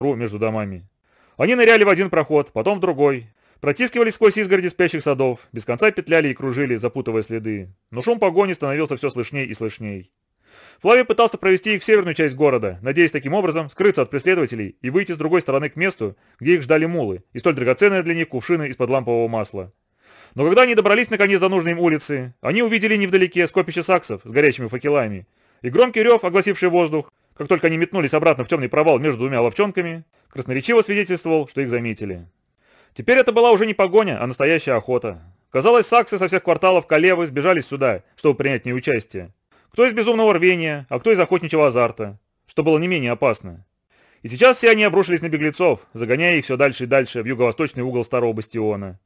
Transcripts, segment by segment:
между домами. Они ныряли в один проход, потом в другой, протискивались сквозь изгороди спящих садов, без конца петляли и кружили, запутывая следы. Но шум погони становился все слышней и слышней. Флавий пытался провести их в северную часть города, надеясь таким образом скрыться от преследователей и выйти с другой стороны к месту, где их ждали мулы, и столь драгоценные для них кувшины из-под лампового масла. Но когда они добрались наконец до нужной им улицы, они увидели невдалеке скопище саксов с горящими факелами, и громкий рев, огласивший воздух, как только они метнулись обратно в темный провал между двумя ловчонками, красноречиво свидетельствовал, что их заметили. Теперь это была уже не погоня, а настоящая охота. Казалось, саксы со всех кварталов Калевы сбежались сюда, чтобы принять в ней участие. Кто из безумного рвения, а кто из охотничьего азарта, что было не менее опасно. И сейчас все они обрушились на беглецов, загоняя их все дальше и дальше в юго-восточный угол старого бастиона.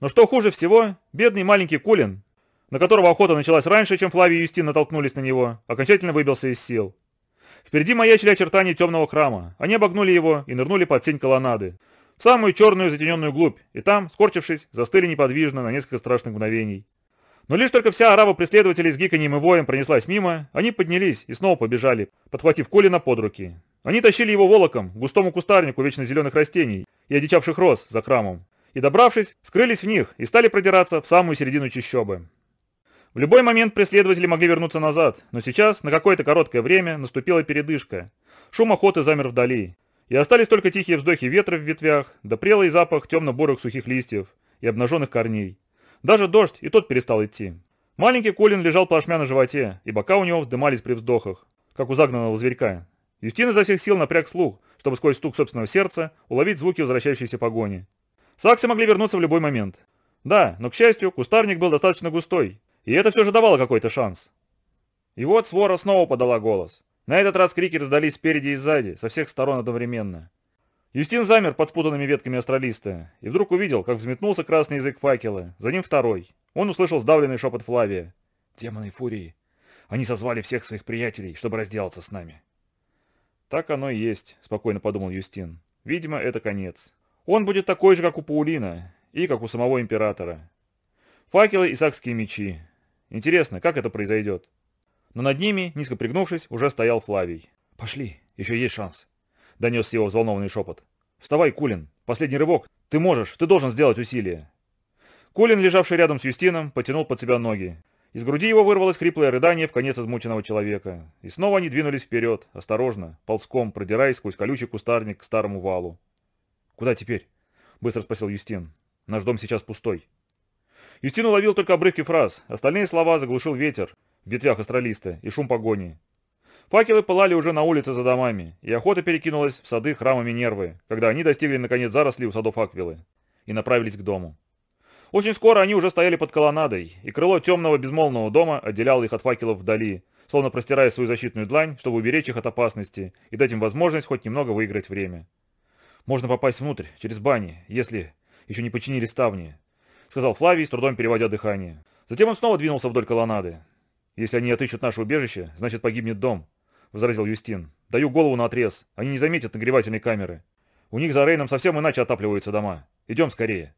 Но что хуже всего, бедный маленький Кулин, на которого охота началась раньше, чем Флавий и Юстин натолкнулись на него, окончательно выбился из сил. Впереди маячили очертания темного храма. Они обогнули его и нырнули под сень колоннады, в самую черную затененную глубь, и там, скорчившись, застыли неподвижно на несколько страшных мгновений. Но лишь только вся арава преследователей с гиканьем и воем пронеслась мимо, они поднялись и снова побежали, подхватив Колина под руки. Они тащили его волоком густому кустарнику вечно зеленых растений и одичавших роз за храмом. И добравшись, скрылись в них и стали продираться в самую середину чащобы. В любой момент преследователи могли вернуться назад, но сейчас на какое-то короткое время наступила передышка. Шум охоты замер вдали, и остались только тихие вздохи ветра в ветвях, да прелый запах темно-бурых сухих листьев и обнаженных корней. Даже дождь и тот перестал идти. Маленький Колин лежал плашмя на животе, и бока у него вздымались при вздохах, как у загнанного зверька. Юстин изо всех сил напряг слух, чтобы сквозь стук собственного сердца уловить звуки возвращающейся погони. Саксы могли вернуться в любой момент. Да, но, к счастью, кустарник был достаточно густой, и это все же давало какой-то шанс. И вот свора снова подала голос. На этот раз крики раздались спереди и сзади, со всех сторон одновременно. Юстин замер под спутанными ветками астралиста и вдруг увидел, как взметнулся красный язык факела, за ним второй. Он услышал сдавленный шепот Флавия. «Демоны Фурии! Они созвали всех своих приятелей, чтобы разделаться с нами!» «Так оно и есть», — спокойно подумал Юстин. «Видимо, это конец. Он будет такой же, как у Паулина, и как у самого Императора. Факелы и сакские мечи. Интересно, как это произойдет?» Но над ними, низко пригнувшись, уже стоял Флавий. «Пошли, еще есть шанс», — донес его взволнованный шепот. «Вставай, Кулин, последний рывок. Ты можешь, ты должен сделать усилие». Кулин, лежавший рядом с Юстином, потянул под себя ноги. Из груди его вырвалось хриплое рыдание в конец измученного человека. И снова они двинулись вперед, осторожно, ползком, продираясь сквозь колючий кустарник к старому валу. «Куда теперь?» — быстро спросил Юстин. «Наш дом сейчас пустой». Юстин уловил только обрывки фраз, остальные слова заглушил ветер в ветвях астралиста и шум погони. Факелы пылали уже на улице за домами, и охота перекинулась в сады храма Минервы, когда они достигли наконец заросли у садов Аквилы и направились к дому. Очень скоро они уже стояли под колоннадой, и крыло темного безмолвного дома отделяло их от факелов вдали, словно простирая свою защитную длань, чтобы уберечь их от опасности и дать им возможность хоть немного выиграть время. «Можно попасть внутрь, через бани, если еще не починили ставни», — сказал Флавий, с трудом переводя дыхание. Затем он снова двинулся вдоль колоннады. «Если они отыщут наше убежище, значит погибнет дом. — возразил Юстин. «Даю голову на отрез. Они не заметят нагревательной камеры. У них за Рейном совсем иначе отапливаются дома. Идем скорее».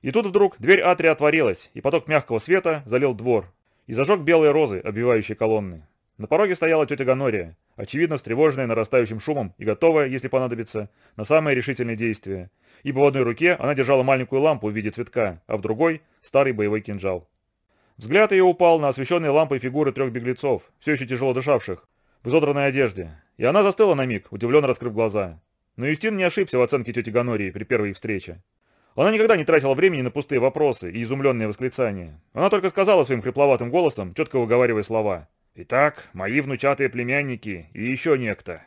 И тут вдруг дверь Атрия отворилась, и поток мягкого света залил двор и зажег белые розы, обвивающие колонны. На пороге стояла тетя Ганория, очевидно встревоженная нарастающим шумом и готовая, если понадобится, на самые решительные действия, ибо в одной руке она держала маленькую лампу в виде цветка, а в другой – старый боевой кинжал. Взгляд ее упал на освещенные лампой фигуры трех беглецов, все еще тяжело дышавших, в изодранной одежде, и она застыла на миг, удивленно раскрыв глаза. Но Юстин не ошибся в оценке тети Ганории при первой встрече. Она никогда не тратила времени на пустые вопросы и изумленные восклицания. Она только сказала своим хрипловатым голосом, четко выговаривая слова. «Итак, мои внучатые племянники и еще некто».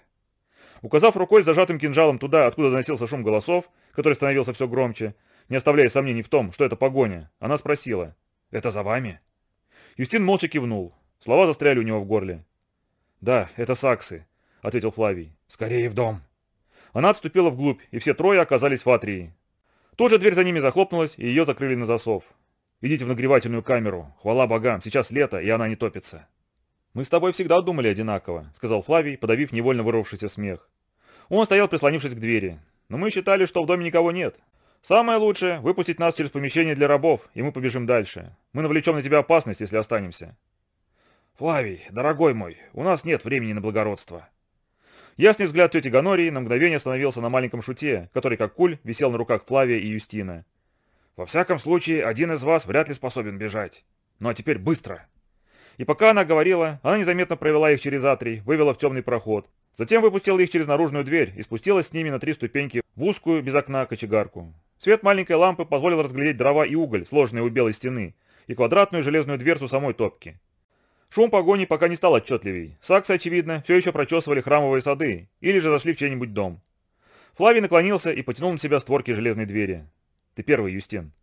Указав рукой с зажатым кинжалом туда, откуда доносился шум голосов, который становился все громче, не оставляя сомнений в том, что это погоня, она спросила. «Это за вами?» Юстин молча кивнул. Слова застряли у него в горле. «Да, это саксы», — ответил Флавий. «Скорее в дом». Она отступила вглубь, и все трое оказались в атрии. Тут же дверь за ними захлопнулась, и ее закрыли на засов. «Идите в нагревательную камеру. Хвала богам, сейчас лето, и она не топится». «Мы с тобой всегда думали одинаково», — сказал Флавий, подавив невольно вырвавшийся смех. Он стоял, прислонившись к двери. «Но мы считали, что в доме никого нет. Самое лучшее — выпустить нас через помещение для рабов, и мы побежим дальше. Мы навлечем на тебя опасность, если останемся. «Флавий, дорогой мой, у нас нет времени на благородство». Ясный взгляд тети Ганории на мгновение остановился на маленьком шуте, который, как куль, висел на руках Флавия и Юстина. «Во всяком случае, один из вас вряд ли способен бежать. Ну а теперь быстро!» И пока она говорила, она незаметно провела их через атрий, вывела в темный проход. Затем выпустила их через наружную дверь и спустилась с ними на три ступеньки в узкую, без окна, кочегарку. Свет маленькой лампы позволил разглядеть дрова и уголь, сложенные у белой стены, и квадратную железную дверцу самой топки. Шум погони пока не стал отчетливей. Саксы, очевидно, все еще прочесывали храмовые сады или же зашли в чей-нибудь дом. Флавий наклонился и потянул на себя створки железной двери. «Ты первый, Юстин».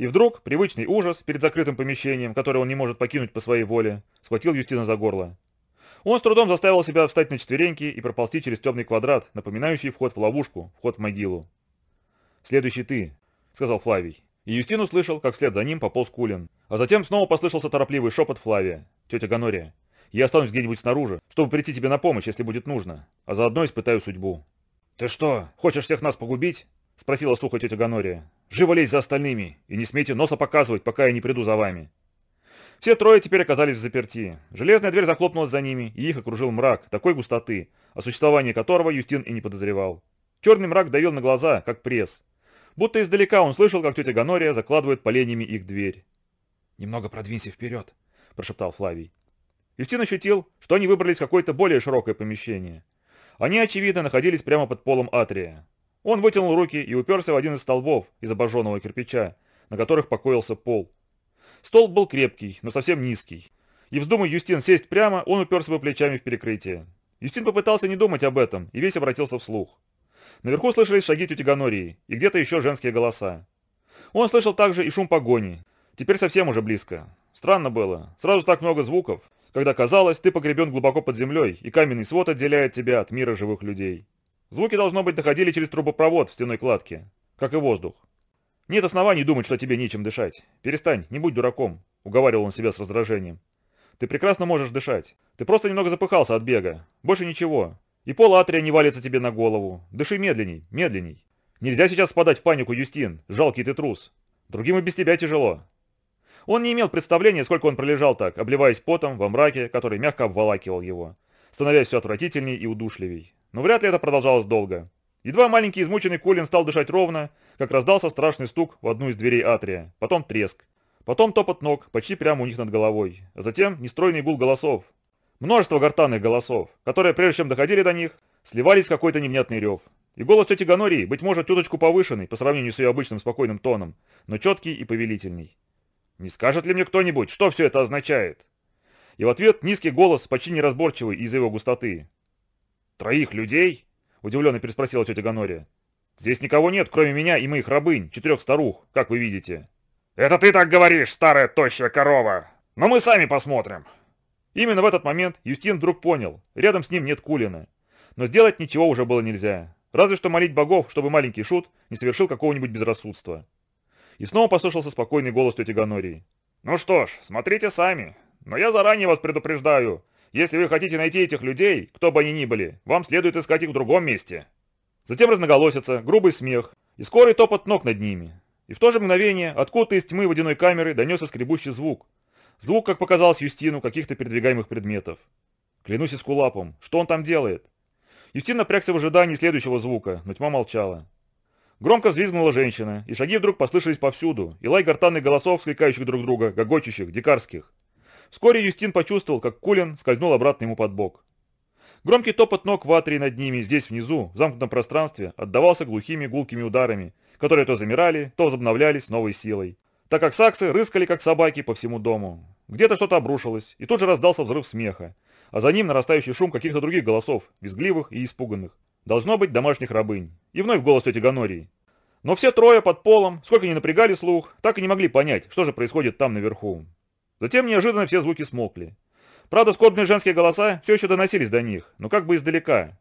И вдруг привычный ужас перед закрытым помещением, которое он не может покинуть по своей воле, схватил Юстина за горло. Он с трудом заставил себя встать на четвереньки и проползти через темный квадрат, напоминающий вход в ловушку, вход в могилу. «Следующий ты», — сказал Флавий. И Юстин услышал, как вслед за ним пополз Кулин. А затем снова послышался торопливый шепот Флавия тетя Ганория. Я останусь где-нибудь снаружи, чтобы прийти тебе на помощь, если будет нужно, а заодно испытаю судьбу». «Ты что, хочешь всех нас погубить?» — спросила сухо тетя Ганория. «Живо лезь за остальными, и не смейте носа показывать, пока я не приду за вами». Все трое теперь оказались в заперти. Железная дверь захлопнулась за ними, и их окружил мрак, такой густоты, о существовании которого Юстин и не подозревал. Черный мрак давил на глаза, как пресс. Будто издалека он слышал, как тетя Ганория закладывает поленьями их дверь. «Немного продвинься вперед», – прошептал Флавий. Юстин ощутил, что они выбрались в какое-то более широкое помещение. Они, очевидно, находились прямо под полом атрия. Он вытянул руки и уперся в один из столбов из обожженного кирпича, на которых покоился пол. Столб был крепкий, но совсем низкий. И вздумай Юстин сесть прямо, он уперся бы плечами в перекрытие. Юстин попытался не думать об этом и весь обратился вслух. Наверху слышались шаги тети Ганории и где-то еще женские голоса. Он слышал также и шум погони. Теперь совсем уже близко. Странно было. Сразу так много звуков, когда казалось, ты погребен глубоко под землей, и каменный свод отделяет тебя от мира живых людей. Звуки, должно быть, доходили через трубопровод в стеной кладке, как и воздух. Нет оснований думать, что тебе нечем дышать. Перестань, не будь дураком, уговаривал он себя с раздражением. Ты прекрасно можешь дышать. Ты просто немного запыхался от бега. Больше ничего. И пол атрия не валится тебе на голову. Дыши медленней, медленней. Нельзя сейчас впадать в панику, Юстин. Жалкий ты трус. Другим и без тебя тяжело. Он не имел представления, сколько он пролежал так, обливаясь потом во мраке, который мягко обволакивал его, становясь все отвратительней и удушливей. Но вряд ли это продолжалось долго. Едва маленький измученный Колин стал дышать ровно, как раздался страшный стук в одну из дверей атрия, потом треск, потом топот ног почти прямо у них над головой, а затем нестройный гул голосов. Множество гортанных голосов, которые, прежде чем доходили до них, сливались в какой-то невнятный рев. И голос тети Ганории, быть может, чуточку повышенный по сравнению с ее обычным спокойным тоном, но четкий и повелительный. Не скажет ли мне кто-нибудь, что все это означает? И в ответ низкий голос, почти неразборчивый из-за его густоты. «Троих людей?» – удивленно переспросила тетя Ганория. «Здесь никого нет, кроме меня и моих рабынь, четырех старух, как вы видите». «Это ты так говоришь, старая тощая корова! Но мы сами посмотрим!» Именно в этот момент Юстин вдруг понял, рядом с ним нет Кулина. Но сделать ничего уже было нельзя. Разве что молить богов, чтобы маленький шут не совершил какого-нибудь безрассудства. И снова послышался спокойный голос тети Ганории. «Ну что ж, смотрите сами. Но я заранее вас предупреждаю. Если вы хотите найти этих людей, кто бы они ни были, вам следует искать их в другом месте». Затем разноголосица, грубый смех и скорый топот ног над ними. И в то же мгновение откуда-то из тьмы водяной камеры донесся скребущий звук. Звук, как показалось Юстину, каких-то передвигаемых предметов. Клянусь эскулапом, что он там делает? Юстин напрягся в ожидании следующего звука, но тьма молчала. Громко взвизгнула женщина, и шаги вдруг послышались повсюду, и лай гортанных голосов, скликающих друг друга, гогочущих, дикарских. Вскоре Юстин почувствовал, как Кулин скользнул обратно ему под бок. Громкий топот ног в атрии над ними, здесь внизу, в замкнутом пространстве, отдавался глухими гулкими ударами, которые то замирали, то возобновлялись новой силой. Так как саксы рыскали, как собаки, по всему дому. Где-то что-то обрушилось, и тут же раздался взрыв смеха, а за ним нарастающий шум каких-то других голосов, визгливых и испуганных. Должно быть домашних рабынь. И вновь голос тети Ганории. Но все трое под полом, сколько ни напрягали слух, так и не могли понять, что же происходит там наверху. Затем неожиданно все звуки смолкли. Правда, скорбные женские голоса все еще доносились до них, но как бы издалека.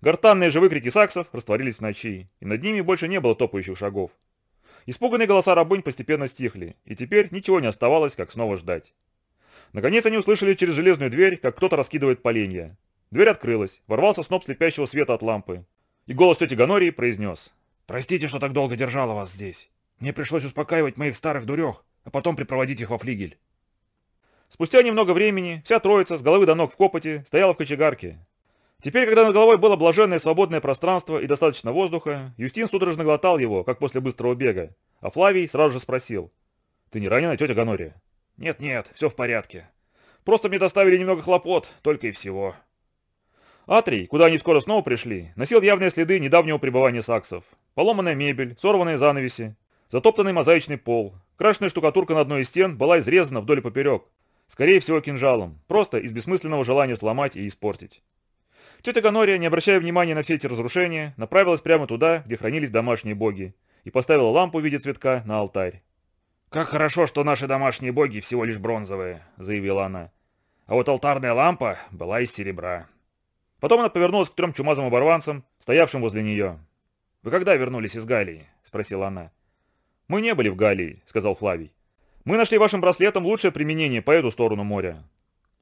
Гортанные же выкрики саксов растворились в ночи, и над ними больше не было топающих шагов. Испуганные голоса рабынь постепенно стихли, и теперь ничего не оставалось, как снова ждать. Наконец они услышали через железную дверь, как кто-то раскидывает поленья. Дверь открылась, ворвался сноп слепящего света от лампы. И голос тети Ганории произнес. «Простите, что так долго держала вас здесь. Мне пришлось успокаивать моих старых дурех, а потом припроводить их во флигель». Спустя немного времени вся троица с головы до ног в копоте стояла в кочегарке. Теперь, когда над головой было блаженное свободное пространство и достаточно воздуха, Юстин судорожно глотал его, как после быстрого бега, а Флавий сразу же спросил. «Ты не ранена, тетя Ганория?» «Нет-нет, все в порядке. Просто мне доставили немного хлопот, только и всего». Атрий, куда они скоро снова пришли, носил явные следы недавнего пребывания саксов. Поломанная мебель, сорванные занавеси, затоптанный мозаичный пол, крашеная штукатурка на одной из стен была изрезана вдоль и поперек. Скорее всего кинжалом, просто из бессмысленного желания сломать и испортить. Тетя Ганория, не обращая внимания на все эти разрушения, направилась прямо туда, где хранились домашние боги, и поставила лампу в виде цветка на алтарь. «Как хорошо, что наши домашние боги всего лишь бронзовые», — заявила она. «А вот алтарная лампа была из серебра». Потом она повернулась к трем чумазым оборванцам, стоявшим возле нее. «Вы когда вернулись из Галлии?» – спросила она. «Мы не были в Галлии», – сказал Флавий. «Мы нашли вашим браслетом лучшее применение по эту сторону моря».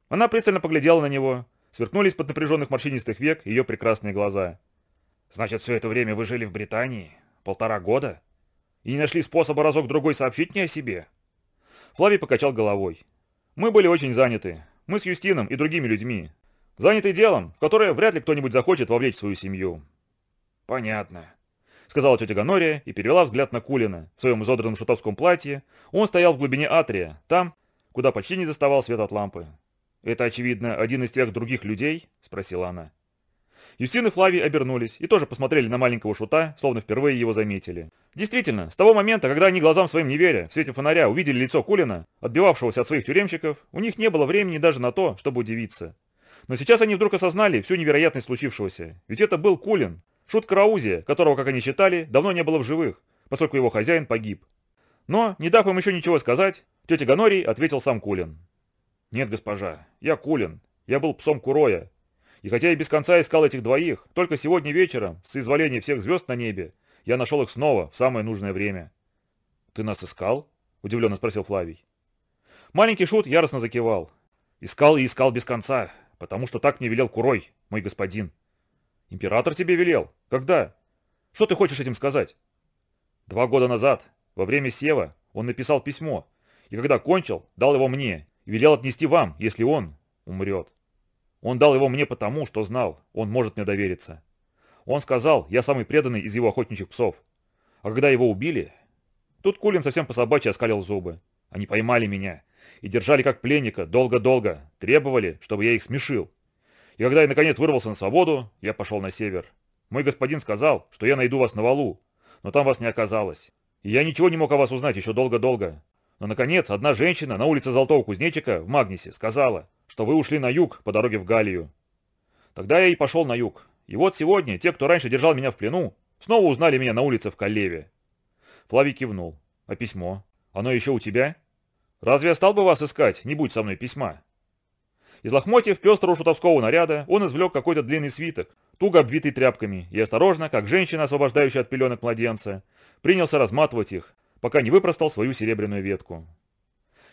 Она пристально поглядела на него. Сверкнулись под напряженных морщинистых век ее прекрасные глаза. «Значит, все это время вы жили в Британии? Полтора года? И не нашли способа разок-другой сообщить мне о себе?» Флавий покачал головой. «Мы были очень заняты. Мы с Юстином и другими людьми. Занятый делом, в которое вряд ли кто-нибудь захочет вовлечь свою семью. Понятно. Сказала тетя Ганория и перевела взгляд на Кулина. В своем изодранном шутовском платье он стоял в глубине атрия, там, куда почти не доставал свет от лампы. «Это, очевидно, один из тех других людей?» – спросила она. Юстин и Флавий обернулись и тоже посмотрели на маленького шута, словно впервые его заметили. Действительно, с того момента, когда они глазам своим не веря, в свете фонаря увидели лицо Кулина, отбивавшегося от своих тюремщиков, у них не было времени даже на то, чтобы удивиться. Но сейчас они вдруг осознали всю невероятность случившегося. Ведь это был Кулин, шут Караузия, которого, как они считали, давно не было в живых, поскольку его хозяин погиб. Но, не дав им еще ничего сказать, тетя Ганорий ответил сам Кулин. «Нет, госпожа, я Кулин. Я был псом Куроя. И хотя я без конца искал этих двоих, только сегодня вечером, с изволения всех звезд на небе, я нашел их снова, в самое нужное время». «Ты нас искал?» – удивленно спросил Флавий. Маленький шут яростно закивал. «Искал и искал без конца потому что так мне велел Курой, мой господин. Император тебе велел? Когда? Что ты хочешь этим сказать? Два года назад, во время Сева, он написал письмо, и когда кончил, дал его мне и велел отнести вам, если он умрет. Он дал его мне потому, что знал, он может мне довериться. Он сказал, я самый преданный из его охотничьих псов. А когда его убили... Тут Кулин совсем по-собачьи оскалил зубы. Они поймали меня и держали как пленника долго-долго, требовали, чтобы я их смешил. И когда я наконец вырвался на свободу, я пошел на север. Мой господин сказал, что я найду вас на валу, но там вас не оказалось. И я ничего не мог о вас узнать еще долго-долго. Но, наконец, одна женщина на улице Золотого Кузнечика в Магнисе сказала, что вы ушли на юг по дороге в Галлию. Тогда я и пошел на юг. И вот сегодня те, кто раньше держал меня в плену, снова узнали меня на улице в Каллеве. Флавий кивнул. А письмо? Оно еще у тебя? Разве я стал бы вас искать, не будь со мной письма?» Из лохмотьев пестрого шутовского наряда он извлек какой-то длинный свиток, туго обвитый тряпками, и осторожно, как женщина, освобождающая от пеленок младенца, принялся разматывать их, пока не выпростал свою серебряную ветку.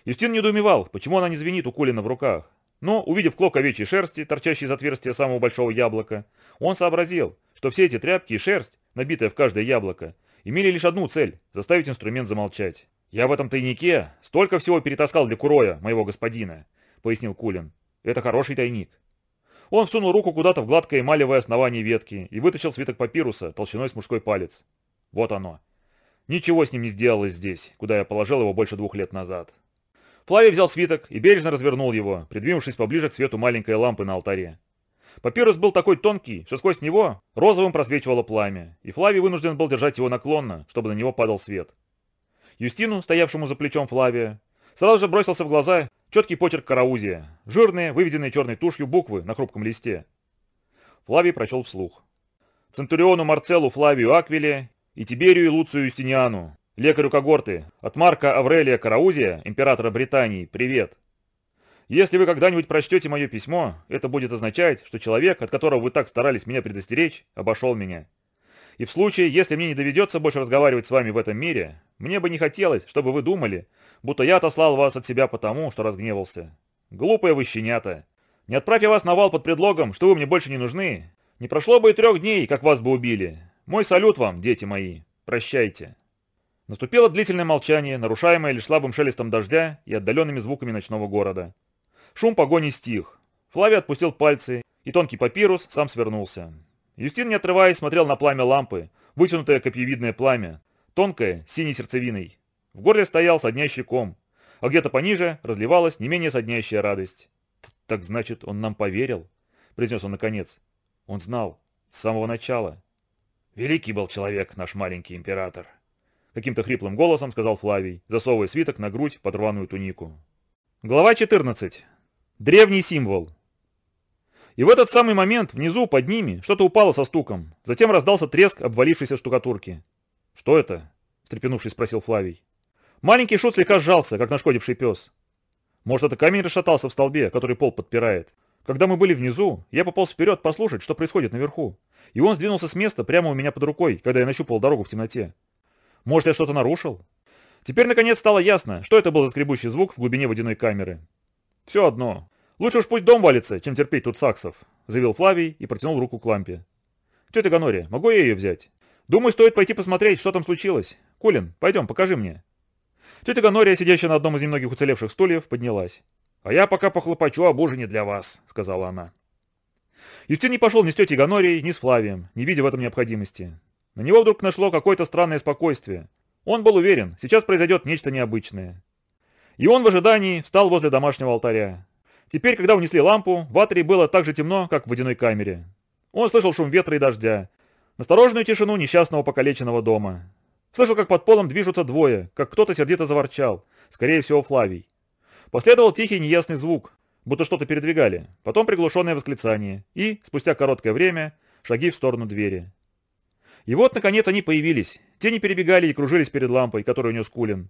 Юстин недоумевал, почему она не звенит у Колина в руках, но, увидев клок овечьей шерсти, торчащий из отверстия самого большого яблока, он сообразил, что все эти тряпки и шерсть, набитая в каждое яблоко, имели лишь одну цель – заставить инструмент замолчать. «Я в этом тайнике столько всего перетаскал для Куроя, моего господина», — пояснил Кулин. «Это хороший тайник». Он всунул руку куда-то в гладкое эмалевое основание ветки и вытащил свиток папируса толщиной с мужской палец. Вот оно. Ничего с ним не сделалось здесь, куда я положил его больше двух лет назад. Флавий взял свиток и бережно развернул его, придвинувшись поближе к свету маленькой лампы на алтаре. Папирус был такой тонкий, что сквозь него розовым просвечивало пламя, и Флавий вынужден был держать его наклонно, чтобы на него падал свет. Юстину, стоявшему за плечом Флавия, сразу же бросился в глаза четкий почерк Караузия, жирные, выведенные черной тушью буквы на хрупком листе. Флавий прочел вслух. Центуриону Марцелу Флавию Аквиле и Тиберию Луцию Юстиниану, лекарю когорты, от Марка Аврелия Караузия, императора Британии, привет. Если вы когда-нибудь прочтете мое письмо, это будет означать, что человек, от которого вы так старались меня предостеречь, обошел меня. И в случае, если мне не доведется больше разговаривать с вами в этом мире, мне бы не хотелось, чтобы вы думали, будто я отослал вас от себя потому, что разгневался. Глупые вы щенята. Не отправь я вас на вал под предлогом, что вы мне больше не нужны. Не прошло бы и трех дней, как вас бы убили. Мой салют вам, дети мои. Прощайте. Наступило длительное молчание, нарушаемое лишь слабым шелестом дождя и отдаленными звуками ночного города. Шум погони стих. Флавий отпустил пальцы и тонкий папирус сам свернулся. Юстин, не отрываясь, смотрел на пламя лампы, вытянутое копьевидное пламя, тонкое, синей сердцевиной. В горле стоял соднящий ком, а где-то пониже разливалась не менее соднящая радость. «Так значит, он нам поверил?» – произнес он наконец. «Он знал. С самого начала». «Великий был человек, наш маленький император», – каким-то хриплым голосом сказал Флавий, засовывая свиток на грудь под рваную тунику. Глава 14. Древний символ. И в этот самый момент внизу, под ними, что-то упало со стуком. Затем раздался треск обвалившейся штукатурки. «Что это?» – встрепенувшись, спросил Флавий. Маленький шут слегка сжался, как нашкодивший пес. Может, это камень расшатался в столбе, который пол подпирает. Когда мы были внизу, я пополз вперед послушать, что происходит наверху. И он сдвинулся с места прямо у меня под рукой, когда я нащупал дорогу в темноте. Может, я что-то нарушил? Теперь, наконец, стало ясно, что это был за скребущий звук в глубине водяной камеры. Все одно, «Лучше уж пусть дом валится, чем терпеть тут саксов», — заявил Флавий и протянул руку к лампе. «Тетя Ганория, могу я ее взять? Думаю, стоит пойти посмотреть, что там случилось. Кулин, пойдем, покажи мне». Тетя Ганория, сидящая на одном из немногих уцелевших стульев, поднялась. «А я пока похлопочу об ужине для вас», — сказала она. Юстин не пошел ни с тетей Ганорией, ни с Флавием, не видя в этом необходимости. На него вдруг нашло какое-то странное спокойствие. Он был уверен, сейчас произойдет нечто необычное. И он в ожидании встал возле домашнего алтаря. Теперь, когда унесли лампу, в Атрии было так же темно, как в водяной камере. Он слышал шум ветра и дождя, настороженную тишину несчастного покалеченного дома. Слышал, как под полом движутся двое, как кто-то сердито заворчал, скорее всего Флавий. Последовал тихий неясный звук, будто что-то передвигали, потом приглушенное восклицание и, спустя короткое время, шаги в сторону двери. И вот, наконец, они появились. Тени перебегали и кружились перед лампой, которую нес Кулин.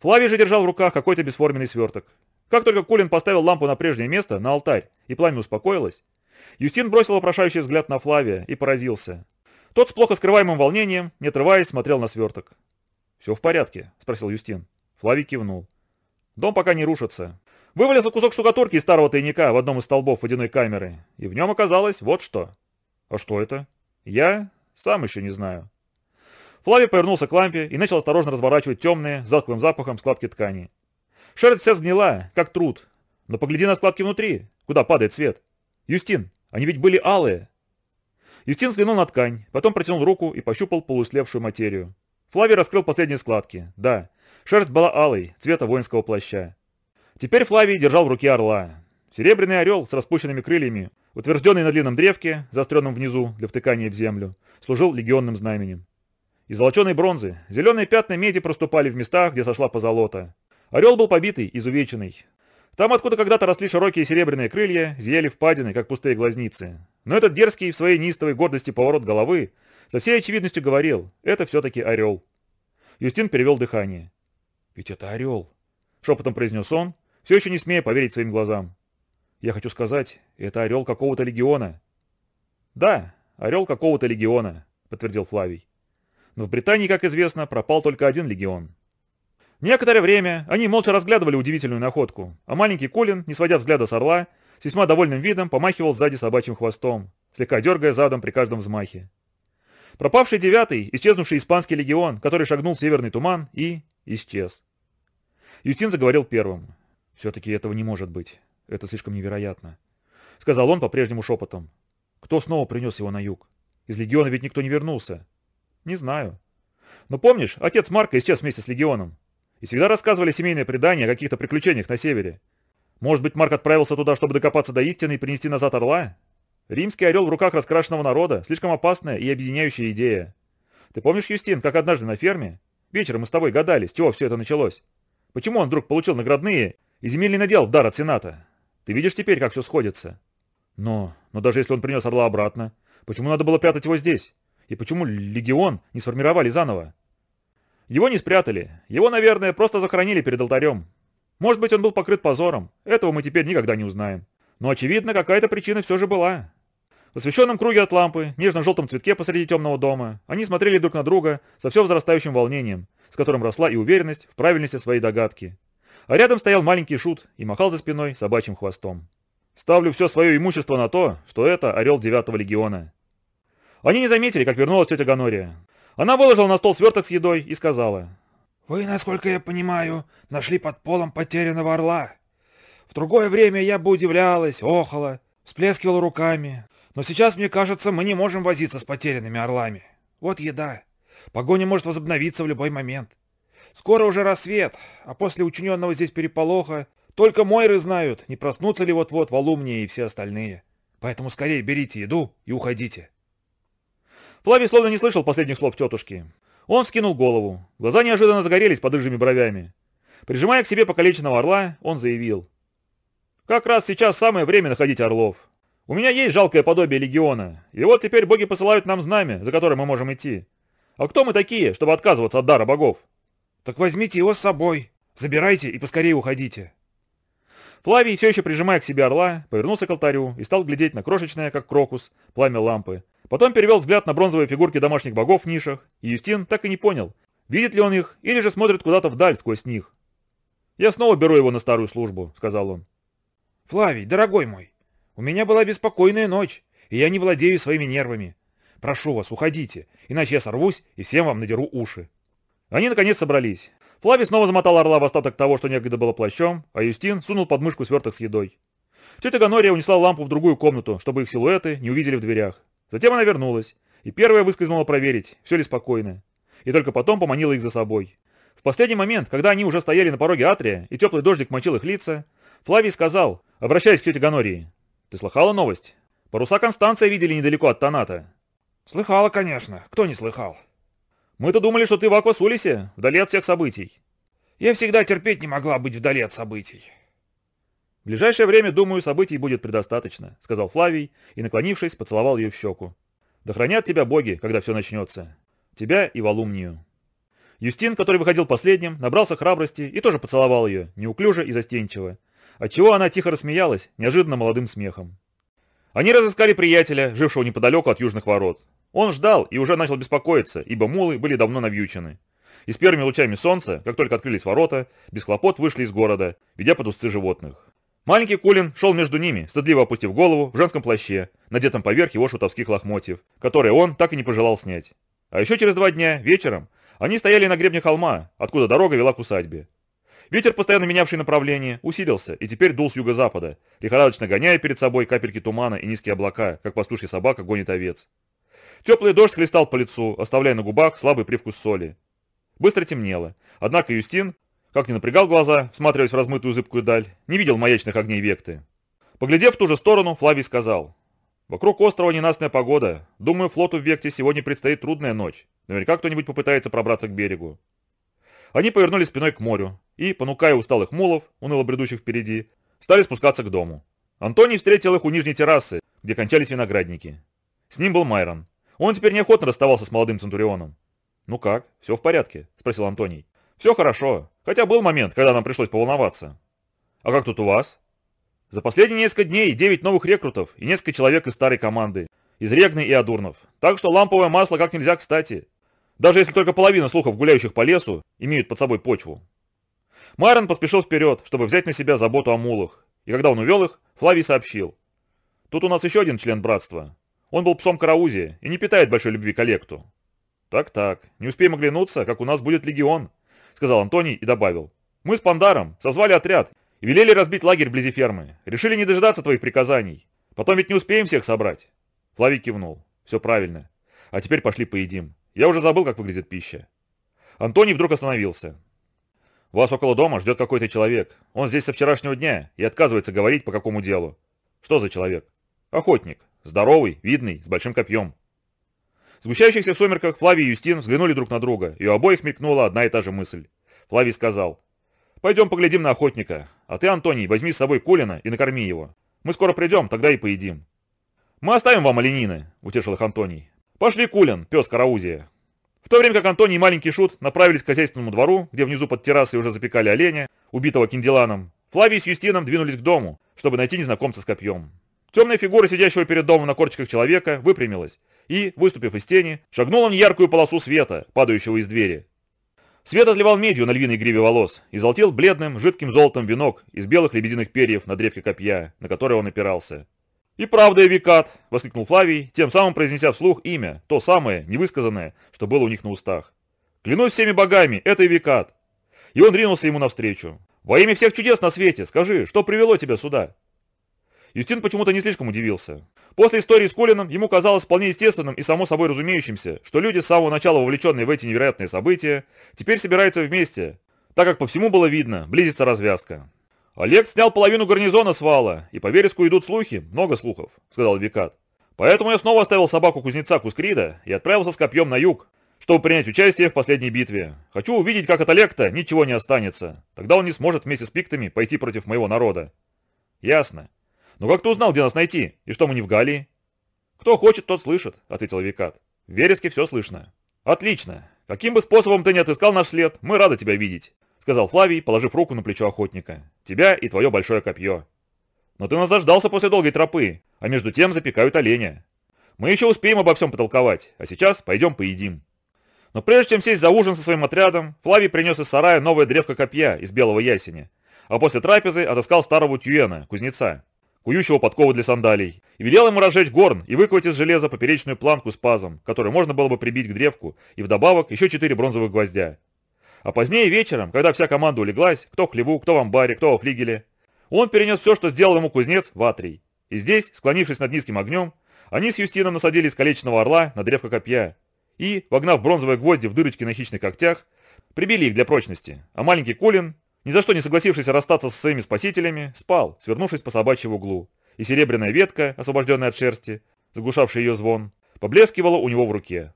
Флавий же держал в руках какой-то бесформенный сверток. Как только Кулин поставил лампу на прежнее место, на алтарь, и пламя успокоилось, Юстин бросил вопрошающий взгляд на Флавия и поразился. Тот с плохо скрываемым волнением, не отрываясь, смотрел на сверток. «Все в порядке?» – спросил Юстин. Флавий кивнул. «Дом пока не рушится. Вывалился кусок штукатурки из старого тайника в одном из столбов водяной камеры, и в нем оказалось вот что». «А что это?» «Я сам еще не знаю». Флавий повернулся к лампе и начал осторожно разворачивать темные, затклым запахом складки ткани. Шерсть вся сгнила, как труд. Но погляди на складки внутри, куда падает свет. Юстин, они ведь были алые. Юстин взглянул на ткань, потом протянул руку и пощупал полуислевшую материю. Флавий раскрыл последние складки. Да, шерсть была алой, цвета воинского плаща. Теперь Флавий держал в руке орла. Серебряный орел с распущенными крыльями, утвержденный на длинном древке, заостренном внизу для втыкания в землю, служил легионным знаменем. Из золоченой бронзы зеленые пятна меди проступали в местах, где сошла позолота. Орел был побитый, изувеченный. Там, откуда когда-то росли широкие серебряные крылья, зияли впадины, как пустые глазницы. Но этот дерзкий в своей неистовой гордости поворот головы со всей очевидностью говорил, это все-таки орел. Юстин перевел дыхание. «Ведь это орел», — шепотом произнес он, все еще не смея поверить своим глазам. «Я хочу сказать, это орел какого-то легиона». «Да, орел какого-то легиона», — подтвердил Флавий. «Но в Британии, как известно, пропал только один легион». Некоторое время они молча разглядывали удивительную находку, а маленький Колин, не сводя взгляда с орла, с весьма довольным видом помахивал сзади собачьим хвостом, слегка дергая задом при каждом взмахе. Пропавший девятый, исчезнувший испанский легион, который шагнул в северный туман и исчез. Юстин заговорил первым. «Все-таки этого не может быть. Это слишком невероятно», — сказал он по-прежнему шепотом. «Кто снова принес его на юг? Из легиона ведь никто не вернулся». «Не знаю». «Но помнишь, отец Марка исчез вместе с легионом и всегда рассказывали семейные предания о каких-то приключениях на севере. Может быть, Марк отправился туда, чтобы докопаться до истины и принести назад орла? Римский орел в руках раскрашенного народа – слишком опасная и объединяющая идея. Ты помнишь, Юстин, как однажды на ферме? Вечером мы с тобой гадали, с чего все это началось. Почему он вдруг получил наградные и земельный надел в дар от Сената? Ты видишь теперь, как все сходится? Но, но даже если он принес орла обратно, почему надо было прятать его здесь? И почему легион не сформировали заново? Его не спрятали. Его, наверное, просто захоронили перед алтарем. Может быть, он был покрыт позором. Этого мы теперь никогда не узнаем. Но, очевидно, какая-то причина все же была. В освещенном круге от лампы, нежно-желтом цветке посреди темного дома, они смотрели друг на друга со все возрастающим волнением, с которым росла и уверенность в правильности своей догадки. А рядом стоял маленький шут и махал за спиной собачьим хвостом. «Ставлю все свое имущество на то, что это орел девятого легиона». Они не заметили, как вернулась тетя Ганория. Она выложила на стол сверток с едой и сказала. «Вы, насколько я понимаю, нашли под полом потерянного орла. В другое время я бы удивлялась, охала, Всплескивал руками. Но сейчас, мне кажется, мы не можем возиться с потерянными орлами. Вот еда. Погоня может возобновиться в любой момент. Скоро уже рассвет, а после учиненного здесь переполоха только Мойры знают, не проснутся ли вот-вот Валумния и все остальные. Поэтому скорее берите еду и уходите. Флавий словно не слышал последних слов тетушки. Он вскинул голову. Глаза неожиданно загорелись под рыжими бровями. Прижимая к себе покалеченного орла, он заявил. «Как раз сейчас самое время находить орлов. У меня есть жалкое подобие легиона, и вот теперь боги посылают нам знамя, за которым мы можем идти. А кто мы такие, чтобы отказываться от дара богов?» «Так возьмите его с собой. Забирайте и поскорее уходите». Флавий, все еще прижимая к себе орла, повернулся к алтарю и стал глядеть на крошечное, как крокус, пламя лампы. Потом перевел взгляд на бронзовые фигурки домашних богов в нишах, и Юстин так и не понял, видит ли он их или же смотрит куда-то вдаль сквозь них. «Я снова беру его на старую службу», — сказал он. «Флавий, дорогой мой, у меня была беспокойная ночь, и я не владею своими нервами. Прошу вас, уходите, иначе я сорвусь и всем вам надеру уши». Они наконец собрались. Флавий снова замотал орла в остаток того, что некогда было плащом, а Юстин сунул под мышку сверток с едой. Тетя Ганория унесла лампу в другую комнату, чтобы их силуэты не увидели в дверях. Затем она вернулась, и первая выскользнула проверить, все ли спокойно. И только потом поманила их за собой. В последний момент, когда они уже стояли на пороге Атрия, и теплый дождик мочил их лица, Флавий сказал, обращаясь к тете Ганории, «Ты слыхала новость? Паруса Констанция видели недалеко от Таната». «Слыхала, конечно. Кто не слыхал?» Мы-то думали, что ты в Аквасулисе, вдали от всех событий. Я всегда терпеть не могла быть вдали от событий. В ближайшее время, думаю, событий будет предостаточно, сказал Флавий и, наклонившись, поцеловал ее в щеку. Да хранят тебя боги, когда все начнется. Тебя и Валумнию. Юстин, который выходил последним, набрался храбрости и тоже поцеловал ее, неуклюже и застенчиво, отчего она тихо рассмеялась, неожиданно молодым смехом. Они разыскали приятеля, жившего неподалеку от южных ворот. Он ждал и уже начал беспокоиться, ибо мулы были давно навьючены. И с первыми лучами солнца, как только открылись ворота, без хлопот вышли из города, ведя под узцы животных. Маленький Кулин шел между ними, стыдливо опустив голову в женском плаще, надетом поверх его шутовских лохмотьев, которые он так и не пожелал снять. А еще через два дня, вечером, они стояли на гребне холма, откуда дорога вела к усадьбе. Ветер, постоянно менявший направление, усилился и теперь дул с юго-запада, лихорадочно гоняя перед собой капельки тумана и низкие облака, как пастушья собака гонит овец. Теплый дождь хлестал по лицу, оставляя на губах слабый привкус соли. Быстро темнело. Однако Юстин, как ни напрягал глаза, всматриваясь в размытую зыбкую даль, не видел маячных огней Векты. Поглядев в ту же сторону, Флавий сказал. «Вокруг острова ненастная погода. Думаю, флоту в Векте сегодня предстоит трудная ночь. Наверняка кто-нибудь попытается пробраться к берегу». Они повернули спиной к морю и, понукая усталых мулов, уныло бредущих впереди, стали спускаться к дому. Антоний встретил их у нижней террасы, где кончались виноградники. С ним был Майрон. Он теперь неохотно расставался с молодым Центурионом. «Ну как, все в порядке?» – спросил Антоний. «Все хорошо, хотя был момент, когда нам пришлось поволноваться». «А как тут у вас?» «За последние несколько дней девять новых рекрутов и несколько человек из старой команды, из Регны и Адурнов, так что ламповое масло как нельзя кстати. Даже если только половина слухов, гуляющих по лесу, имеют под собой почву». Майрон поспешил вперед, чтобы взять на себя заботу о мулах, и когда он увел их, Флавий сообщил. «Тут у нас еще один член братства, он был псом Караузи и не питает большой любви к коллекту. Так-так, не успеем оглянуться, как у нас будет легион, сказал Антоний и добавил. Мы с Пандаром созвали отряд и велели разбить лагерь вблизи фермы. Решили не дожидаться твоих приказаний. Потом ведь не успеем всех собрать. Флавий кивнул. Все правильно. А теперь пошли поедим. Я уже забыл, как выглядит пища. Антоний вдруг остановился. Вас около дома ждет какой-то человек. Он здесь со вчерашнего дня и отказывается говорить по какому делу. Что за человек? Охотник. Здоровый, видный, с большим копьем. Сгущающихся сумерках Флавий и Юстин взглянули друг на друга, и у обоих мелькнула одна и та же мысль. Флавий сказал, «Пойдем поглядим на охотника, а ты, Антоний, возьми с собой Кулина и накорми его. Мы скоро придем, тогда и поедим». «Мы оставим вам оленины», — утешил их Антоний. «Пошли, Кулин, пес Караузия». В то время как Антоний и маленький Шут направились к хозяйственному двору, где внизу под террасой уже запекали оленя, убитого кинделаном, Флавий с Юстином двинулись к дому, чтобы найти незнакомца с копьем. Темная фигура сидящего перед домом на корточках человека выпрямилась и, выступив из тени, шагнула в яркую полосу света, падающего из двери. Свет отливал медью на львиной гриве волос и золотил бледным, жидким золотом венок из белых лебединых перьев на древке копья, на которое он опирался. «И правда, Эвикат!» — воскликнул Флавий, тем самым произнеся вслух имя, то самое, невысказанное, что было у них на устах. «Клянусь всеми богами, это Эвикат!» И он ринулся ему навстречу. «Во имя всех чудес на свете, скажи, что привело тебя сюда?» Юстин почему-то не слишком удивился. После истории с Колином ему казалось вполне естественным и само собой разумеющимся, что люди с самого начала вовлеченные в эти невероятные события, теперь собираются вместе, так как по всему было видно, близится развязка. «Олег снял половину гарнизона с вала, и по вереску идут слухи, много слухов», — сказал Викат. «Поэтому я снова оставил собаку кузнеца Кускрида и отправился с копьем на юг, чтобы принять участие в последней битве. Хочу увидеть, как от Олекта ничего не останется. Тогда он не сможет вместе с пиктами пойти против моего народа». «Ясно. Но как ты узнал, где нас найти? И что мы не в Галии?» «Кто хочет, тот слышит», — ответил Викат. «В Вереске все слышно». «Отлично. Каким бы способом ты не отыскал наш след, мы рады тебя видеть сказал Флавий, положив руку на плечо охотника. «Тебя и твое большое копье». «Но ты нас дождался после долгой тропы, а между тем запекают оленя. Мы еще успеем обо всем потолковать, а сейчас пойдем поедим». Но прежде чем сесть за ужин со своим отрядом, Флавий принес из сарая новое древко копья из белого ясеня, а после трапезы отыскал старого Тюена, кузнеца, кующего подковы для сандалий, и велел ему разжечь горн и выковать из железа поперечную планку с пазом, которую можно было бы прибить к древку, и вдобавок еще четыре бронзовых гвоздя. А позднее вечером, когда вся команда улеглась, кто в хлеву, кто в амбаре, кто во флигеле, он перенес все, что сделал ему кузнец, в Атрий. И здесь, склонившись над низким огнем, они с Юстином насадили искалеченного орла на древко копья и, вогнав бронзовые гвозди в дырочки на хищных когтях, прибили их для прочности, а маленький Колин, ни за что не согласившийся расстаться со своими спасителями, спал, свернувшись по собачьей в углу, и серебряная ветка, освобожденная от шерсти, заглушавшая ее звон, поблескивала у него в руке.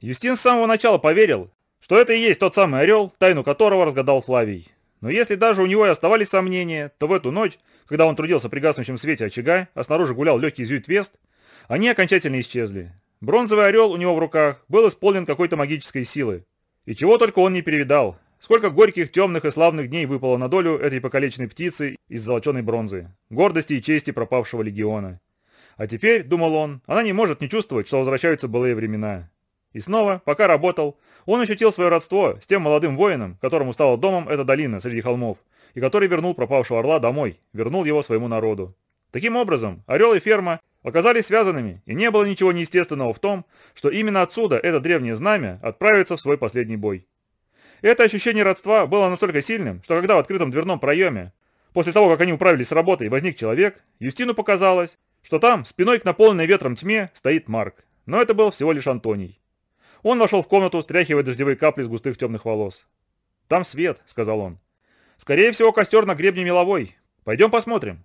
Юстин с самого начала поверил, что это и есть тот самый орел, тайну которого разгадал Флавий. Но если даже у него и оставались сомнения, то в эту ночь, когда он трудился при гаснущем свете очага, а снаружи гулял легкий зюит-вест, они окончательно исчезли. Бронзовый орел у него в руках был исполнен какой-то магической силы. И чего только он не перевидал. Сколько горьких, темных и славных дней выпало на долю этой покалеченной птицы из золоченой бронзы, гордости и чести пропавшего легиона. А теперь, думал он, она не может не чувствовать, что возвращаются былые времена. И снова, пока работал, он ощутил свое родство с тем молодым воином, которому стала домом эта долина среди холмов, и который вернул пропавшего орла домой, вернул его своему народу. Таким образом, орел и ферма оказались связанными, и не было ничего неестественного в том, что именно отсюда это древнее знамя отправится в свой последний бой. Это ощущение родства было настолько сильным, что когда в открытом дверном проеме, после того, как они управились с работой, возник человек, Юстину показалось, что там, спиной к наполненной ветром тьме, стоит Марк. Но это был всего лишь Антоний. Он вошел в комнату, стряхивая дождевые капли с густых темных волос. «Там свет», — сказал он. «Скорее всего, костер на гребне меловой. Пойдем посмотрим».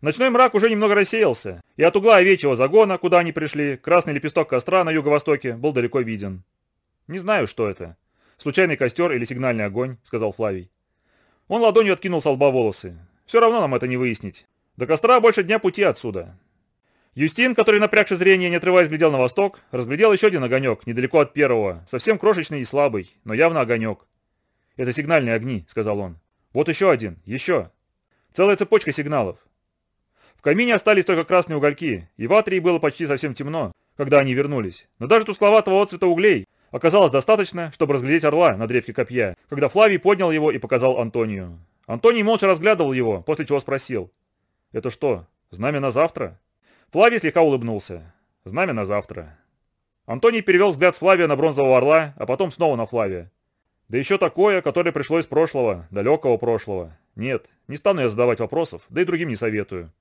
Ночной мрак уже немного рассеялся, и от угла овечьего загона, куда они пришли, красный лепесток костра на юго-востоке был далеко виден. «Не знаю, что это. Случайный костер или сигнальный огонь», — сказал Флавий. Он ладонью откинул с лба волосы. «Все равно нам это не выяснить. До костра больше дня пути отсюда. Юстин, который напрягши зрение, не отрываясь, глядел на восток, разглядел еще один огонек, недалеко от первого, совсем крошечный и слабый, но явно огонек. «Это сигнальные огни», — сказал он. «Вот еще один, еще. Целая цепочка сигналов». В камине остались только красные угольки, и в Атрии было почти совсем темно, когда они вернулись. Но даже тускловатого отцвета углей оказалось достаточно, чтобы разглядеть орла на древке копья, когда Флавий поднял его и показал Антонию. Антоний молча разглядывал его, после чего спросил. «Это что, знамя на завтра?» Флавий слегка улыбнулся. Знамя на завтра. Антоний перевел взгляд с Флавия на бронзового орла, а потом снова на Флавия. Да еще такое, которое пришло из прошлого, далекого прошлого. Нет, не стану я задавать вопросов, да и другим не советую.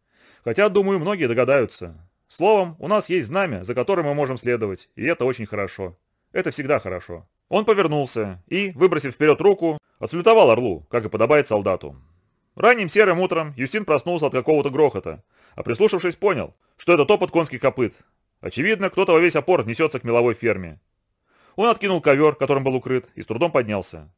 Хотя, думаю, многие догадаются. Словом, у нас есть знамя, за которым мы можем следовать, и это очень хорошо. Это всегда хорошо. Он повернулся и, выбросив вперед руку, отсалютовал орлу, как и подобает солдату. Ранним серым утром Юстин проснулся от какого-то грохота, а прислушавшись понял, что это топот конских копыт. Очевидно, кто-то во весь опор несется к меловой ферме. Он откинул ковер, которым был укрыт, и с трудом поднялся.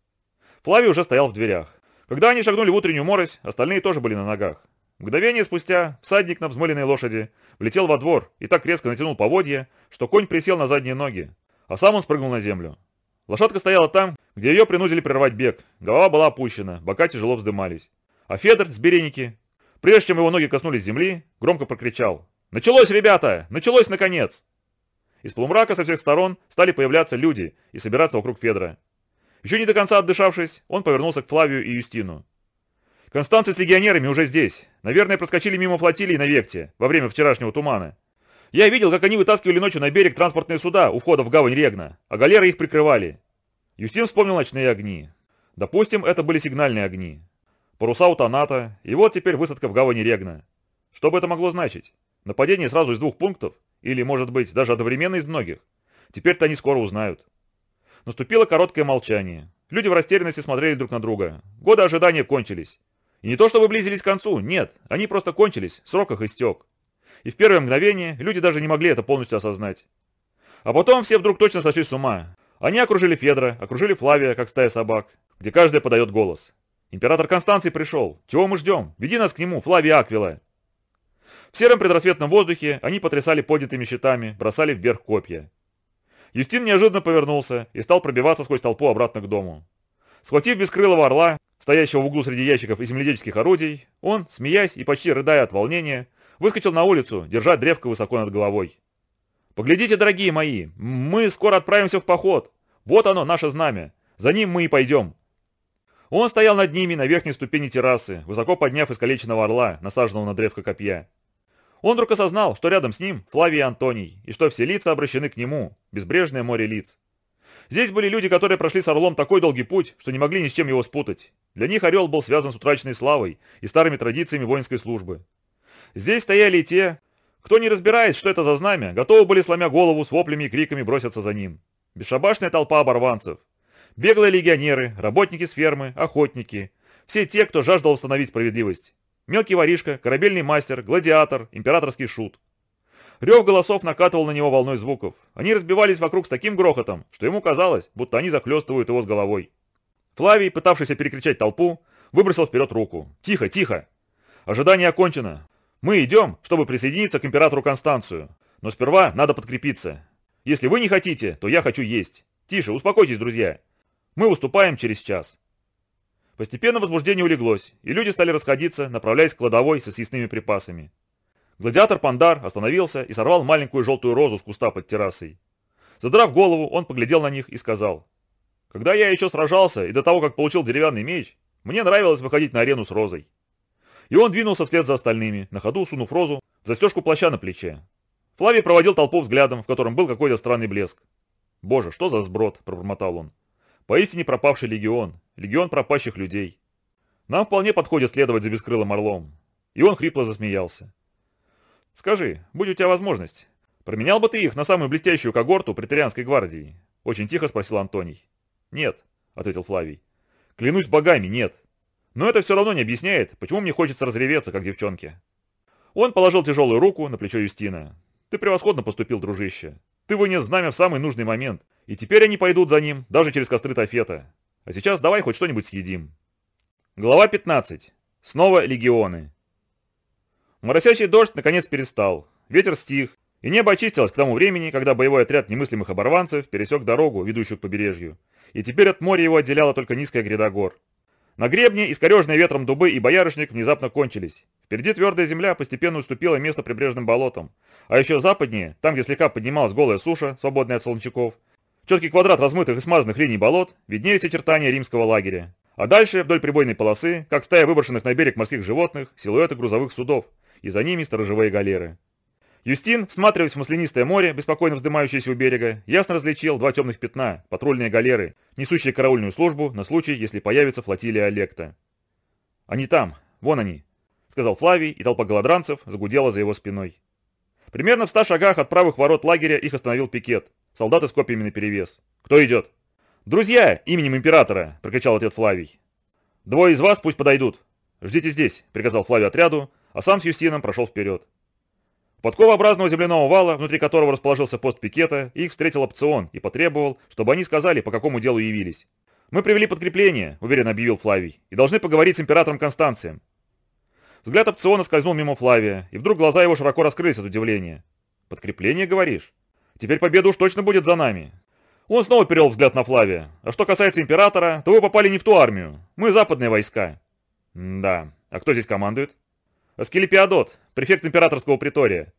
Флавий уже стоял в дверях. Когда они шагнули в утреннюю морось, остальные тоже были на ногах. Мгновение спустя всадник на взмыленной лошади влетел во двор и так резко натянул поводья, что конь присел на задние ноги, а сам он спрыгнул на землю. Лошадка стояла там, где ее принудили прервать бег. Голова была опущена, бока тяжело вздымались. А Федор с Береники, прежде чем его ноги коснулись земли, громко прокричал «Началось, ребята! Началось, наконец!» Из полумрака со всех сторон стали появляться люди и собираться вокруг Федора. Еще не до конца отдышавшись, он повернулся к Флавию и Юстину. «Констанций с легионерами уже здесь. Наверное, проскочили мимо флотилии на Векте во время вчерашнего тумана. Я видел, как они вытаскивали ночью на берег транспортные суда у входа в гавань Регна, а галеры их прикрывали. Юстин вспомнил ночные огни. Допустим, это были сигнальные огни. Паруса у Таната, и вот теперь высадка в гавани Регна. Что бы это могло значить? Нападение сразу из двух пунктов? Или, может быть, даже одновременно из многих? Теперь-то они скоро узнают. Наступило короткое молчание. Люди в растерянности смотрели друг на друга. Годы ожидания кончились. И не то чтобы близились к концу, нет, они просто кончились, срок их истек. И в первое мгновение люди даже не могли это полностью осознать. А потом все вдруг точно сошли с ума. Они окружили Федора, окружили Флавия, как стая собак, где каждый подает голос. Император Констанций пришел. Чего мы ждем? Веди нас к нему, Флавия Аквила. В сером предрассветном воздухе они потрясали поднятыми щитами, бросали вверх копья. Юстин неожиданно повернулся и стал пробиваться сквозь толпу обратно к дому. Схватив бескрылого орла, стоящего в углу среди ящиков и земледельческих орудий, он, смеясь и почти рыдая от волнения, выскочил на улицу, держа древко высоко над головой. «Поглядите, дорогие мои, мы скоро отправимся в поход. Вот оно, наше знамя. За ним мы и пойдем». Он стоял над ними на верхней ступени террасы, высоко подняв искалеченного орла, насаженного на древко копья. Он вдруг осознал, что рядом с ним Флавий Антоний, и что все лица обращены к нему, безбрежное море лиц. Здесь были люди, которые прошли с Орлом такой долгий путь, что не могли ни с чем его спутать. Для них Орел был связан с утраченной славой и старыми традициями воинской службы. Здесь стояли и те, кто, не разбираясь, что это за знамя, готовы были, сломя голову, с воплями и криками броситься за ним. Бесшабашная толпа оборванцев. Беглые легионеры, работники с фермы, охотники. Все те, кто жаждал установить справедливость. Мелкий воришка, корабельный мастер, гладиатор, императорский шут. Рев голосов накатывал на него волной звуков. Они разбивались вокруг с таким грохотом, что ему казалось, будто они захлестывают его с головой. Флавий, пытавшийся перекричать толпу, выбросил вперед руку. «Тихо, тихо! Ожидание окончено. Мы идем, чтобы присоединиться к императору Констанцию. Но сперва надо подкрепиться. Если вы не хотите, то я хочу есть. Тише, успокойтесь, друзья. Мы выступаем через час». Постепенно возбуждение улеглось, и люди стали расходиться, направляясь к кладовой со съестными припасами. Гладиатор Пандар остановился и сорвал маленькую желтую розу с куста под террасой. Задрав голову, он поглядел на них и сказал, «Когда я еще сражался и до того, как получил деревянный меч, мне нравилось выходить на арену с розой». И он двинулся вслед за остальными, на ходу сунув розу в застежку плаща на плече. Флавий проводил толпу взглядом, в котором был какой-то странный блеск. «Боже, что за сброд!» – пробормотал он. «Поистине пропавший легион, легион пропащих людей. Нам вполне подходит следовать за бескрылым орлом. И он хрипло засмеялся. Скажи, будь у тебя возможность, променял бы ты их на самую блестящую когорту претерианской гвардии? Очень тихо спросил Антоний. Нет, ответил Флавий. Клянусь богами, нет. Но это все равно не объясняет, почему мне хочется разреветься, как девчонке. Он положил тяжелую руку на плечо Юстина. Ты превосходно поступил, дружище. Ты вынес знамя в самый нужный момент, и теперь они пойдут за ним, даже через костры Тафета. А сейчас давай хоть что-нибудь съедим. Глава 15. Снова легионы. Моросящий дождь наконец перестал. Ветер стих, и небо очистилось к тому времени, когда боевой отряд немыслимых оборванцев пересек дорогу, ведущую к побережью. И теперь от моря его отделяла только низкая гряда гор. На гребне, искореженные ветром дубы и боярышник внезапно кончились. Впереди твердая земля постепенно уступила место прибрежным болотам. А еще западнее, там, где слегка поднималась голая суша, свободная от солончаков, Четкий квадрат размытых и смазанных линий болот виднелись очертания римского лагеря. А дальше, вдоль прибойной полосы, как стая выброшенных на берег морских животных, силуэты грузовых судов, и за ними сторожевые галеры. Юстин, всматриваясь в маслянистое море, беспокойно вздымающееся у берега, ясно различил два темных пятна, патрульные галеры, несущие караульную службу на случай, если появится флотилия Олекта. «Они там, вон они», — сказал Флавий, и толпа голодранцев загудела за его спиной. Примерно в ста шагах от правых ворот лагеря их остановил пикет, Солдаты с копьями наперевес. «Кто идет?» «Друзья, именем императора!» – прокричал ответ Флавий. «Двое из вас пусть подойдут. Ждите здесь», – приказал Флавий отряду, а сам с Юстином прошел вперед. Подковообразного земляного вала, внутри которого расположился пост пикета, их встретил опцион и потребовал, чтобы они сказали, по какому делу явились. «Мы привели подкрепление», – уверенно объявил Флавий, – «и должны поговорить с императором Констанцием». Взгляд опциона скользнул мимо Флавия, и вдруг глаза его широко раскрылись от удивления. «Подкрепление, говоришь?» Теперь победа уж точно будет за нами. Он снова перевел взгляд на Флавия. А что касается императора, то вы попали не в ту армию. Мы западные войска. М да. А кто здесь командует? Аскелепиадот, префект императорского притория.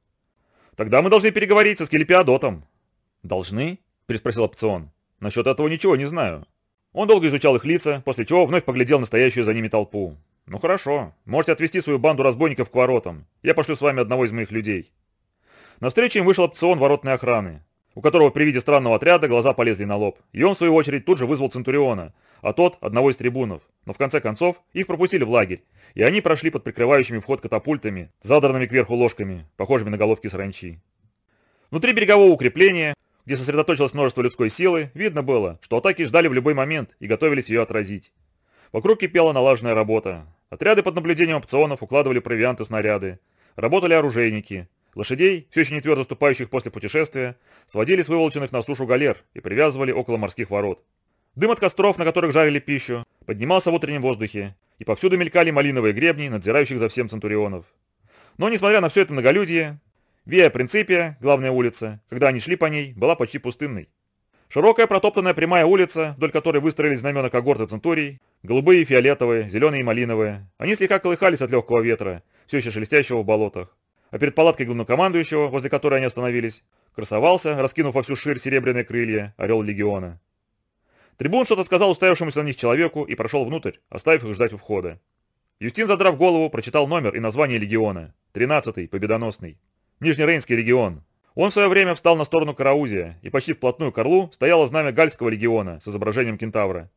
Тогда мы должны переговорить со Скелепиадотом. Должны? Переспросил опцион. Насчет этого ничего не знаю. Он долго изучал их лица, после чего вновь поглядел на стоящую за ними толпу. «Ну хорошо, можете отвести свою банду разбойников к воротам. Я пошлю с вами одного из моих людей. На встречу им вышел опцион воротной охраны, у которого при виде странного отряда глаза полезли на лоб, и он, в свою очередь, тут же вызвал Центуриона, а тот – одного из трибунов, но в конце концов их пропустили в лагерь, и они прошли под прикрывающими вход катапультами, задранными кверху ложками, похожими на головки саранчи. Внутри берегового укрепления, где сосредоточилось множество людской силы, видно было, что атаки ждали в любой момент и готовились ее отразить. Вокруг кипела налаженная работа. Отряды под наблюдением опционов укладывали провианты снаряды. Работали оружейники. Лошадей, все еще не твердо ступающих после путешествия, сводили с выволоченных на сушу галер и привязывали около морских ворот. Дым от костров, на которых жарили пищу, поднимался в утреннем воздухе, и повсюду мелькали малиновые гребни, надзирающих за всем центурионов. Но, несмотря на все это многолюдие, Виа Принципия, главная улица, когда они шли по ней, была почти пустынной. Широкая протоптанная прямая улица, вдоль которой выстроились знамена когорты центурий, голубые, фиолетовые, зеленые и малиновые, они слегка колыхались от легкого ветра, все еще шелестящего в болотах. А перед палаткой главнокомандующего, возле которой они остановились, красовался, раскинув во всю ширь серебряные крылья, орел легиона. Трибун что-то сказал уставившемуся на них человеку и прошел внутрь, оставив их ждать у входа. Юстин, задрав голову, прочитал номер и название легиона. Тринадцатый, победоносный. Нижнерейнский регион. Он в свое время встал на сторону Караузия, и почти вплотную к Орлу стояло знамя Гальского легиона с изображением кентавра.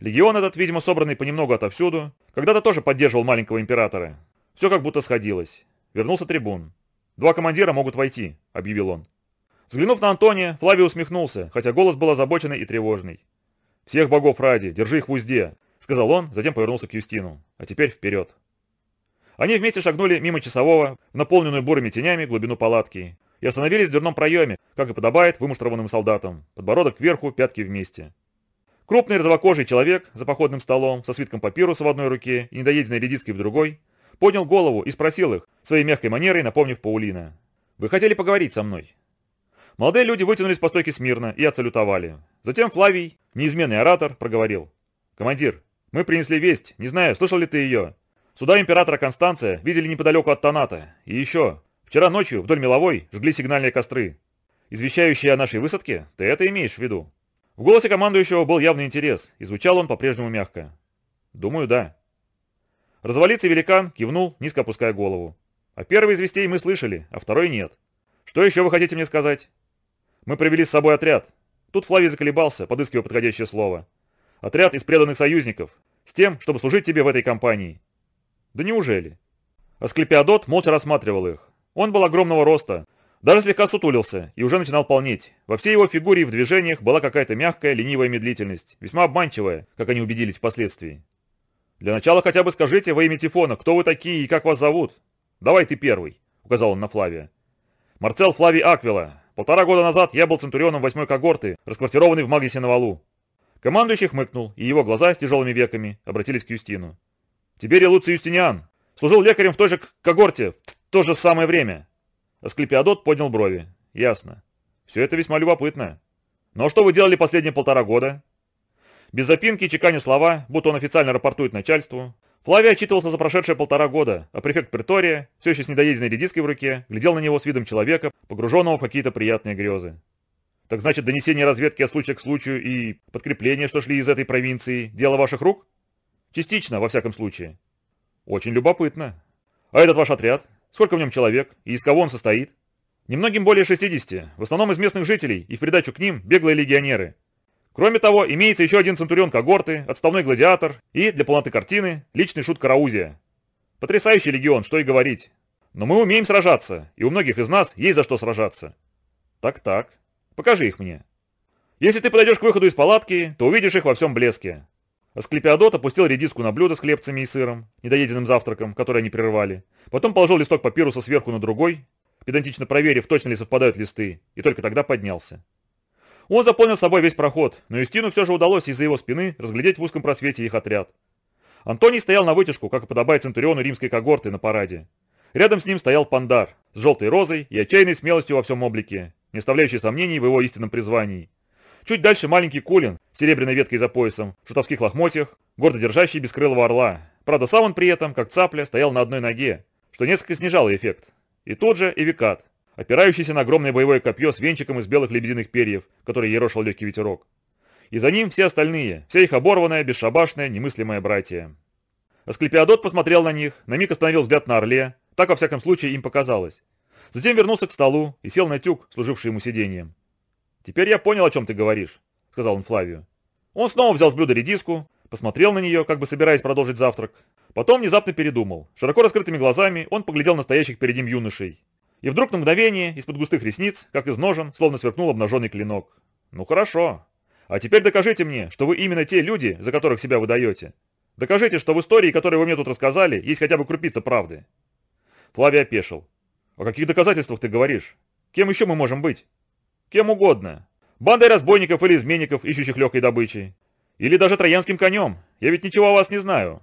Легион этот, видимо, собранный понемногу отовсюду, когда-то тоже поддерживал маленького императора. Все как будто сходилось. Вернулся трибун. «Два командира могут войти», — объявил он. Взглянув на Антония, Флавий усмехнулся, хотя голос был озабоченный и тревожный. «Всех богов ради, держи их в узде», — сказал он, затем повернулся к Юстину. «А теперь вперед». Они вместе шагнули мимо часового, в наполненную бурыми тенями глубину палатки, и остановились в дверном проеме, как и подобает вымуштрованным солдатам, подбородок кверху, пятки вместе. Крупный розовокожий человек за походным столом, со свитком папируса в одной руке и недоеденной редиской в другой, поднял голову и спросил их, своей мягкой манерой напомнив Паулина. «Вы хотели поговорить со мной?» Молодые люди вытянулись по стойке смирно и отсалютовали. Затем Флавий, неизменный оратор, проговорил. «Командир, мы принесли весть, не знаю, слышал ли ты ее. Суда императора Констанция видели неподалеку от Таната. И еще, вчера ночью вдоль меловой жгли сигнальные костры. Извещающие о нашей высадке, ты это имеешь в виду?» В голосе командующего был явный интерес, и звучал он по-прежнему мягко. «Думаю, да». Развалиться великан кивнул, низко опуская голову. «А первый из мы слышали, а второй нет. Что еще вы хотите мне сказать?» «Мы привели с собой отряд». Тут Флавий заколебался, подыскивая подходящее слово. «Отряд из преданных союзников, с тем, чтобы служить тебе в этой компании». «Да неужели?» Асклепиадот молча рассматривал их. Он был огромного роста, даже слегка сутулился и уже начинал полнеть. Во всей его фигуре и в движениях была какая-то мягкая, ленивая медлительность, весьма обманчивая, как они убедились впоследствии. «Для начала хотя бы скажите во имя Тифона, кто вы такие и как вас зовут?» «Давай ты первый», — указал он на Флавия. «Марцел Флавий Аквила. Полтора года назад я был центурионом восьмой когорты, расквартированный в Магнисе на валу». Командующий хмыкнул, и его глаза с тяжелыми веками обратились к Юстину. «Тиберий Луций Юстиниан. Служил лекарем в той же когорте, в то же самое время». Асклепиадот поднял брови. «Ясно. Все это весьма любопытно. Но что вы делали последние полтора года?» Без запинки, чеканя слова, будто он официально рапортует начальству. Флавий отчитывался за прошедшие полтора года, а префект Притория, все еще с недоеденной редиской в руке, глядел на него с видом человека, погруженного в какие-то приятные грезы. Так значит, донесение разведки о случае к случаю и подкрепление, что шли из этой провинции, дело ваших рук? Частично, во всяком случае. Очень любопытно. А этот ваш отряд? Сколько в нем человек? И из кого он состоит? Немногим более 60, в основном из местных жителей, и в придачу к ним беглые легионеры. Кроме того, имеется еще один центурион когорты, отставной гладиатор и, для полноты картины, личный шут Караузия. Потрясающий легион, что и говорить. Но мы умеем сражаться, и у многих из нас есть за что сражаться. Так-так, покажи их мне. Если ты подойдешь к выходу из палатки, то увидишь их во всем блеске. Асклепиадот опустил редиску на блюдо с хлебцами и сыром, недоеденным завтраком, который они прерывали. Потом положил листок папируса сверху на другой, педантично проверив, точно ли совпадают листы, и только тогда поднялся. Он заполнил собой весь проход, но Юстину все же удалось из-за его спины разглядеть в узком просвете их отряд. Антоний стоял на вытяжку, как и подобает центуриону римской когорты на параде. Рядом с ним стоял Пандар, с желтой розой и отчаянной смелостью во всем облике, не оставляющий сомнений в его истинном призвании. Чуть дальше маленький Кулин, с серебряной веткой за поясом, в шутовских лохмотьях, гордо держащий бескрылого орла. Правда, сам он при этом, как цапля, стоял на одной ноге, что несколько снижало эффект. И тот же Эвикат, опирающийся на огромное боевое копье с венчиком из белых лебединых перьев, который ерошил легкий ветерок. И за ним все остальные, вся их оборванная, бесшабашная, немыслимая братья. Асклепиадот посмотрел на них, на миг остановил взгляд на орле, так во всяком случае им показалось. Затем вернулся к столу и сел на тюк, служивший ему сиденьем. «Теперь я понял, о чем ты говоришь», — сказал он Флавию. Он снова взял с блюда редиску, посмотрел на нее, как бы собираясь продолжить завтрак. Потом внезапно передумал. Широко раскрытыми глазами он поглядел на стоящих перед ним юношей. И вдруг на мгновение из-под густых ресниц, как из ножен, словно сверкнул обнаженный клинок. «Ну хорошо. А теперь докажите мне, что вы именно те люди, за которых себя выдаете. Докажите, что в истории, которую вы мне тут рассказали, есть хотя бы крупица правды». Флавий опешил. «О каких доказательствах ты говоришь? Кем еще мы можем быть?» «Кем угодно. Бандой разбойников или изменников, ищущих легкой добычи. Или даже троянским конем. Я ведь ничего о вас не знаю».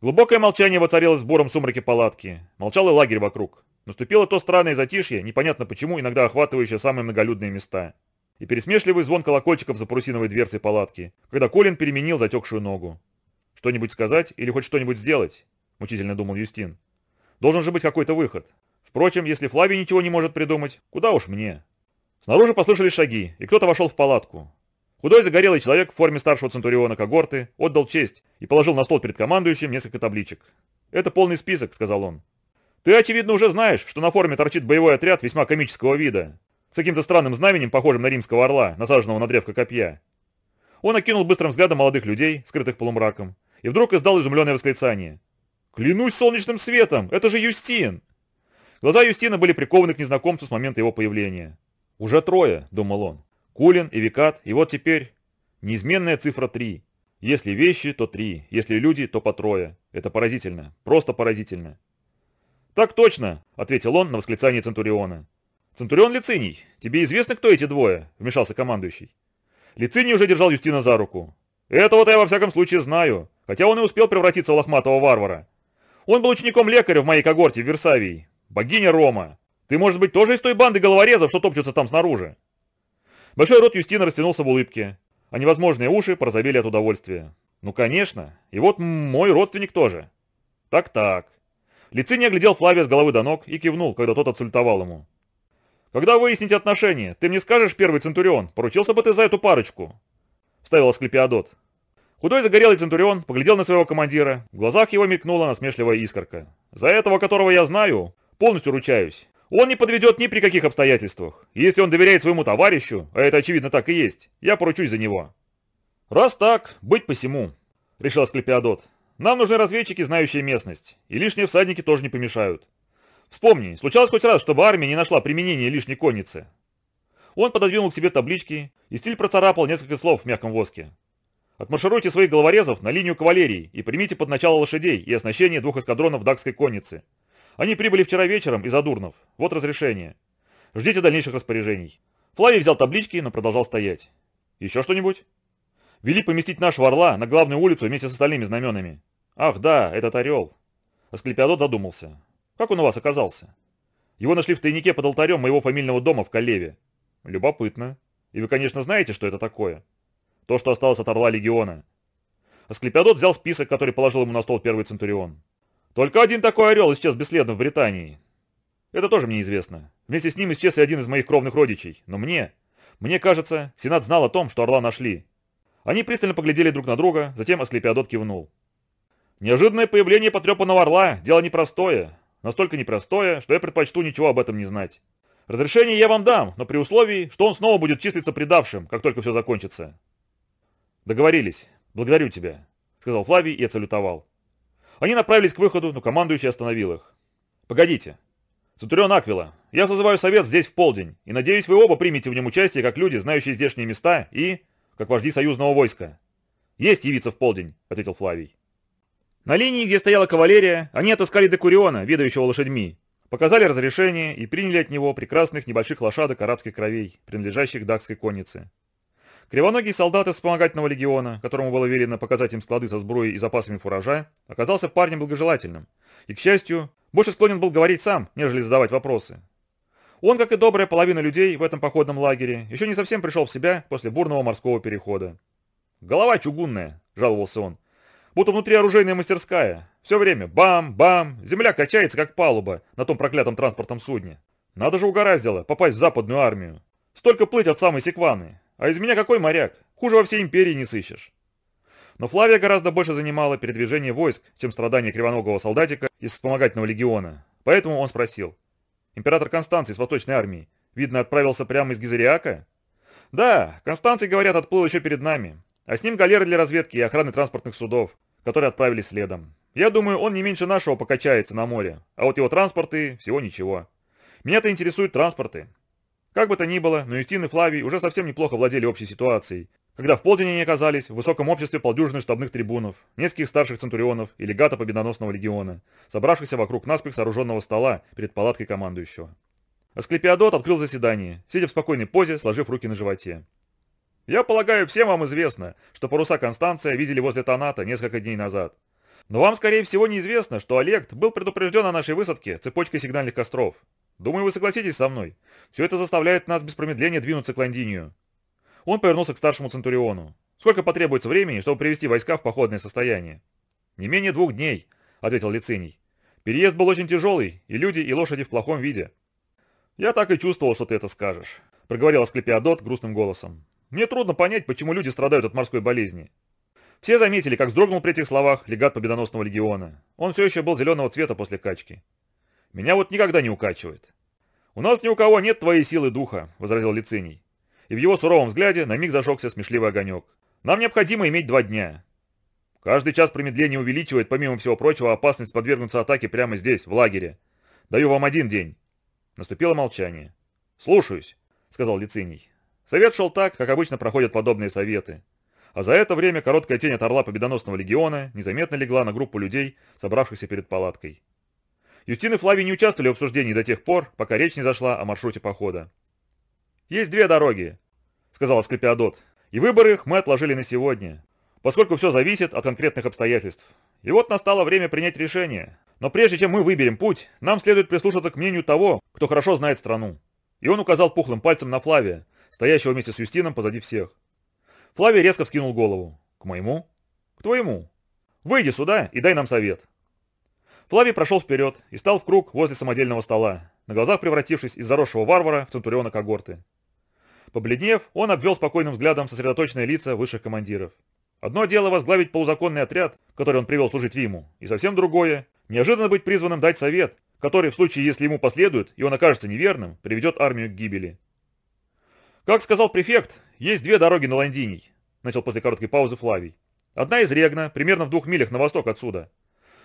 Глубокое молчание воцарилось в буром сумраке палатки. Молчал и лагерь вокруг. Наступило то странное затишье, непонятно почему, иногда охватывающее самые многолюдные места. И пересмешливый звон колокольчиков за парусиновой дверцей палатки, когда Колин переменил затекшую ногу. «Что-нибудь сказать или хоть что-нибудь сделать?» – мучительно думал Юстин. «Должен же быть какой-то выход. Впрочем, если Флавий ничего не может придумать, куда уж мне?» Снаружи послышались шаги, и кто-то вошел в палатку. Худой загорелый человек в форме старшего центуриона когорты отдал честь и положил на стол перед командующим несколько табличек. «Это полный список», — сказал он. «Ты, очевидно, уже знаешь, что на форме торчит боевой отряд весьма комического вида, с каким-то странным знаменем, похожим на римского орла, насаженного на древко копья». Он окинул быстрым взглядом молодых людей, скрытых полумраком, и вдруг издал изумленное восклицание. «Клянусь солнечным светом! Это же Юстин!» Глаза Юстина были прикованы к незнакомцу с момента его появления. «Уже трое», — думал он. Кулин и Викат, и вот теперь неизменная цифра 3. Если вещи, то 3, если люди, то по трое. Это поразительно, просто поразительно. «Так точно», — ответил он на восклицание Центуриона. «Центурион Лициний, тебе известно, кто эти двое?» — вмешался командующий. Лициний уже держал Юстина за руку. «Этого-то я во всяком случае знаю, хотя он и успел превратиться в лохматого варвара. Он был учеником лекаря в моей когорте в Версавии. Богиня Рома. Ты, может быть, тоже из той банды головорезов, что топчутся там снаружи?» Большой рот Юстина растянулся в улыбке, а невозможные уши порозовели от удовольствия. Ну, конечно. И вот мой родственник тоже. Так-так. Лициний оглядел Флавия с головы до ног и кивнул, когда тот отсультовал ему. «Когда выясните отношения, ты мне скажешь, первый Центурион, поручился бы ты за эту парочку?» Вставил Асклепиадот. Худой загорелый Центурион поглядел на своего командира, в глазах его мелькнула насмешливая искорка. «За этого, которого я знаю, полностью ручаюсь. Он не подведет ни при каких обстоятельствах. Если он доверяет своему товарищу, а это очевидно так и есть, я поручусь за него. Раз так, быть посему, решил Склепиадот. Нам нужны разведчики, знающие местность, и лишние всадники тоже не помешают. Вспомни, случалось хоть раз, чтобы армия не нашла применения лишней конницы. Он пододвинул к себе таблички, и стиль процарапал несколько слов в мягком воске. Отмаршируйте своих головорезов на линию кавалерии и примите под начало лошадей и оснащение двух эскадронов дакской конницы. Они прибыли вчера вечером из Адурнов. Вот разрешение. Ждите дальнейших распоряжений. Флавий взял таблички, но продолжал стоять. Еще что-нибудь? Вели поместить нашего орла на главную улицу вместе с остальными знаменами. Ах, да, этот орел. Асклепиадот задумался. Как он у вас оказался? Его нашли в тайнике под алтарем моего фамильного дома в Калеве. Любопытно. И вы, конечно, знаете, что это такое. То, что осталось от орла легиона. Асклепиадот взял список, который положил ему на стол первый Центурион. Только один такой орел исчез бесследно в Британии. Это тоже мне известно. Вместе с ним исчез и один из моих кровных родичей. Но мне... Мне кажется, Сенат знал о том, что орла нашли. Они пристально поглядели друг на друга, затем Асклепиадот кивнул. Неожиданное появление потрепанного орла – дело непростое. Настолько непростое, что я предпочту ничего об этом не знать. Разрешение я вам дам, но при условии, что он снова будет числиться предавшим, как только все закончится. Договорились. Благодарю тебя, сказал Флавий и отсалютовал. Они направились к выходу, но командующий остановил их. «Погодите. Центурион Аквила, я созываю совет здесь в полдень, и надеюсь, вы оба примете в нем участие как люди, знающие здешние места, и как вожди союзного войска». «Есть явиться в полдень», — ответил Флавий. На линии, где стояла кавалерия, они отыскали Декуриона, ведающего лошадьми, показали разрешение и приняли от него прекрасных небольших лошадок арабских кровей, принадлежащих дакской коннице. Кривоногий солдат из вспомогательного легиона, которому было велено показать им склады со сброей и запасами фуража, оказался парнем благожелательным. И, к счастью, больше склонен был говорить сам, нежели задавать вопросы. Он, как и добрая половина людей в этом походном лагере, еще не совсем пришел в себя после бурного морского перехода. «Голова чугунная», — жаловался он. «Будто внутри оружейная мастерская. Все время бам-бам, земля качается, как палуба на том проклятом транспортном судне. Надо же угораздило попасть в западную армию. Столько плыть от самой Секваны. А из меня какой моряк? Хуже во всей империи не сыщешь. Но Флавия гораздо больше занимала передвижение войск, чем страдания кривоногого солдатика из вспомогательного легиона. Поэтому он спросил. Император Констанций с Восточной армии, видно, отправился прямо из Гизериака? Да, Констанций, говорят, отплыл еще перед нами. А с ним галеры для разведки и охраны транспортных судов, которые отправились следом. Я думаю, он не меньше нашего покачается на море, а вот его транспорты всего ничего. Меня-то интересуют транспорты. Как бы то ни было, но Юстин и Флавий уже совсем неплохо владели общей ситуацией, когда в полдень они оказались в высоком обществе полдюжины штабных трибунов, нескольких старших центурионов и легата победоносного легиона, собравшихся вокруг наспех сооруженного стола перед палаткой командующего. Асклепиадот открыл заседание, сидя в спокойной позе, сложив руки на животе. «Я полагаю, всем вам известно, что паруса Констанция видели возле Таната несколько дней назад. Но вам, скорее всего, неизвестно, что Олег был предупрежден о нашей высадке цепочкой сигнальных костров. Думаю, вы согласитесь со мной. Все это заставляет нас без промедления двинуться к Лондинию». Он повернулся к старшему Центуриону. «Сколько потребуется времени, чтобы привести войска в походное состояние?» «Не менее двух дней», — ответил Лициний. «Переезд был очень тяжелый, и люди, и лошади в плохом виде». «Я так и чувствовал, что ты это скажешь», — проговорил Асклепиадот грустным голосом. «Мне трудно понять, почему люди страдают от морской болезни». Все заметили, как вздрогнул при этих словах легат Победоносного легиона. Он все еще был зеленого цвета после качки. «Меня вот никогда не укачивает». «У нас ни у кого нет твоей силы духа», — возразил Лициний. И в его суровом взгляде на миг зажегся смешливый огонек. «Нам необходимо иметь два дня. Каждый час промедления увеличивает, помимо всего прочего, опасность подвергнуться атаке прямо здесь, в лагере. Даю вам один день. Наступило молчание. «Слушаюсь», — сказал Лициний. Совет шел так, как обычно проходят подобные советы. А за это время короткая тень от орла Победоносного легиона незаметно легла на группу людей, собравшихся перед палаткой. Юстин и Флавий не участвовали в обсуждении до тех пор, пока речь не зашла о маршруте похода. «Есть две дороги», — сказал Склепиадот, — «и выбор их мы отложили на сегодня, поскольку все зависит от конкретных обстоятельств. И вот настало время принять решение, но прежде чем мы выберем путь, нам следует прислушаться к мнению того, кто хорошо знает страну. И он указал пухлым пальцем на Флавия, стоящего вместе с Юстином позади всех. Флавий резко вскинул голову. «К моему?» «К твоему. Выйди сюда и дай нам совет». Флавий прошел вперед и стал в круг возле самодельного стола, на глазах превратившись из заросшего варвара в центуриона когорты. Побледнев, он обвел спокойным взглядом сосредоточенные лица высших командиров. Одно дело возглавить полузаконный отряд, который он привел служить Виму, и совсем другое Неожиданно быть призванным дать совет, который в случае, если ему последует, и он окажется неверным, приведет армию к гибели. «Как сказал префект, есть две дороги на Лондиний», — начал после короткой паузы Флавий. «Одна из Регна, примерно в двух милях на восток отсюда.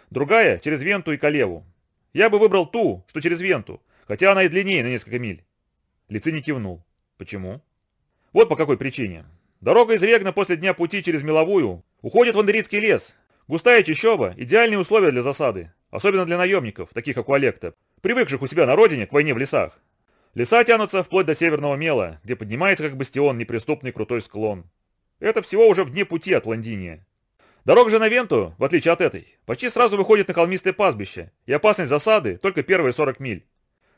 Другая — через Венту и Калеву. Я бы выбрал ту, что через Венту, хотя она и длиннее на несколько миль». Лициний кивнул. «Почему?» «Вот по какой причине. Дорога из Регна после дня пути через Меловую уходит в Андеритский лес, Густая чащоба – идеальные условия для засады, особенно для наемников, таких как у Олекта, привыкших у себя на родине к войне в лесах. Леса тянутся вплоть до Северного Мела, где поднимается как бастион неприступный крутой склон. Это всего уже в дне пути от Лондиния. Дорога же на Венту, в отличие от этой, почти сразу выходит на холмистое пастбище, и опасность засады только первые 40 миль.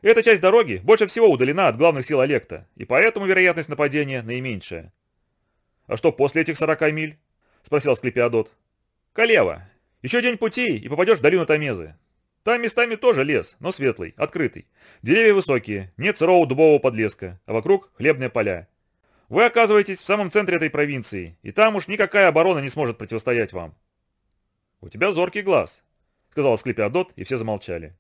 Эта часть дороги больше всего удалена от главных сил Олекта, и поэтому вероятность нападения наименьшая. «А что после этих 40 миль?» – спросил Склепиадот. Калева. Еще день пути, и попадешь в долину Тамезы. Там местами тоже лес, но светлый, открытый. Деревья высокие, нет сырого дубового подлеска, а вокруг хлебные поля. Вы оказываетесь в самом центре этой провинции, и там уж никакая оборона не сможет противостоять вам. «У тебя зоркий глаз», — сказал Склепиадот, и все замолчали.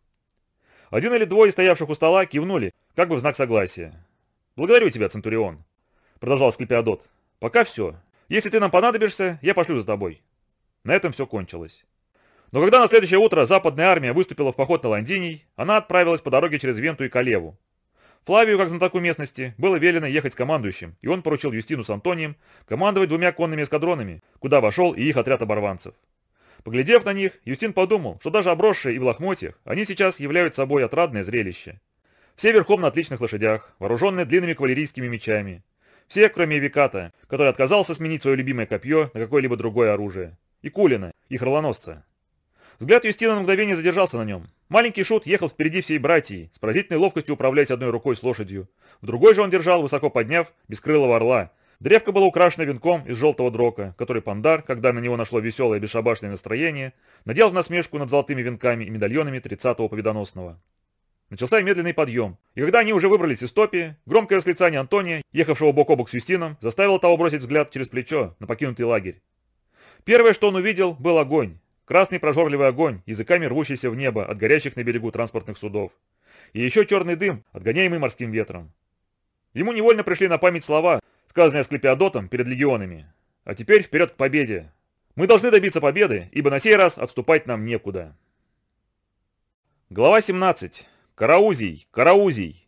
Один или двое стоявших у стола кивнули, как бы в знак согласия. «Благодарю тебя, Центурион», — продолжал Склепиадот. «Пока все. Если ты нам понадобишься, я пошлю за тобой. На этом все кончилось. Но когда на следующее утро западная армия выступила в поход на Лондиний, она отправилась по дороге через Венту и Калеву. Флавию, как знатоку местности, было велено ехать с командующим, и он поручил Юстину с Антонием командовать двумя конными эскадронами, куда вошел и их отряд оборванцев. Поглядев на них, Юстин подумал, что даже обросшие и в лохмотьях, они сейчас являются собой отрадное зрелище. Все верхом на отличных лошадях, вооруженные длинными кавалерийскими мечами. Все, кроме Виката, который отказался сменить свое любимое копье на какое-либо другое оружие и Кулина, их ролоносца. Взгляд Юстина на мгновение задержался на нем. Маленький шут ехал впереди всей братьи, с поразительной ловкостью управляясь одной рукой с лошадью. В другой же он держал, высоко подняв, бескрылого орла. Древко было украшено венком из желтого дрока, который Пандар, когда на него нашло веселое бесшабашное настроение, надел в насмешку над золотыми венками и медальонами 30-го победоносного. Начался медленный подъем, и когда они уже выбрались из топи, громкое восклицание Антония, ехавшего бок о бок с Юстином, заставило того бросить взгляд через плечо на покинутый лагерь. Первое, что он увидел, был огонь. Красный прожорливый огонь, языками рвущийся в небо от горящих на берегу транспортных судов. И еще черный дым, отгоняемый морским ветром. Ему невольно пришли на память слова, сказанные Асклепиадотом перед легионами. А теперь вперед к победе. Мы должны добиться победы, ибо на сей раз отступать нам некуда. Глава 17. Караузий, Караузий.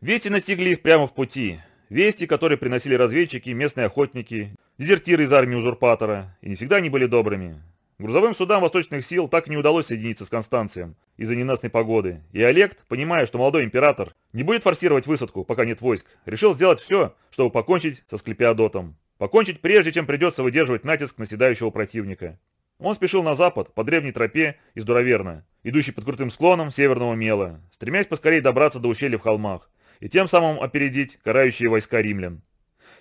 Вести настигли их прямо в пути. Вести, которые приносили разведчики, местные охотники, дезертиры из армии узурпатора, и не всегда они были добрыми. Грузовым судам восточных сил так и не удалось соединиться с Констанцием из-за ненастной погоды, и Олег, понимая, что молодой император не будет форсировать высадку, пока нет войск, решил сделать все, чтобы покончить со Склепиадотом. Покончить прежде, чем придется выдерживать натиск наседающего противника. Он спешил на запад, по древней тропе из Дураверна, идущей под крутым склоном северного мела, стремясь поскорее добраться до ущелья в холмах, и тем самым опередить карающие войска римлян.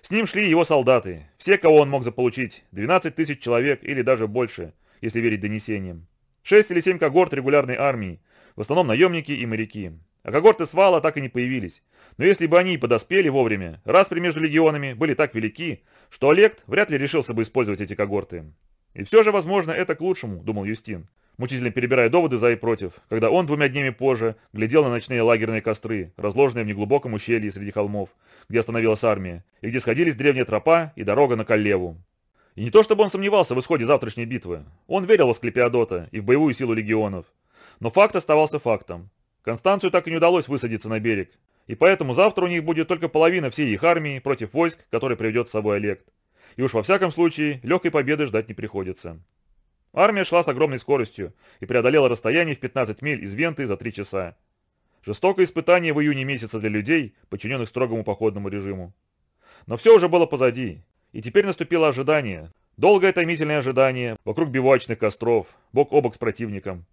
С ним шли его солдаты, все, кого он мог заполучить, 12 тысяч человек или даже больше, если верить донесениям. Шесть или семь когорт регулярной армии, в основном наемники и моряки. А когорты свала так и не появились. Но если бы они и подоспели вовремя, распри между легионами были так велики, что Олег вряд ли решился бы использовать эти когорты. И все же, возможно, это к лучшему, думал Юстин, мучительно перебирая доводы за и против, когда он двумя днями позже глядел на ночные лагерные костры, разложенные в неглубоком ущелье среди холмов, где остановилась армия, и где сходились древняя тропа и дорога на Каллеву. И не то чтобы он сомневался в исходе завтрашней битвы. Он верил в Асклепиадота и в боевую силу легионов. Но факт оставался фактом. Констанцию так и не удалось высадиться на берег. И поэтому завтра у них будет только половина всей их армии против войск, которые приведет с собой Олег. И уж во всяком случае, легкой победы ждать не приходится. Армия шла с огромной скоростью и преодолела расстояние в 15 миль из Венты за 3 часа. Жестокое испытание в июне месяца для людей, подчиненных строгому походному режиму. Но все уже было позади, и теперь наступило ожидание. Долгое томительное ожидание вокруг бивуачных костров, бок о бок с противником.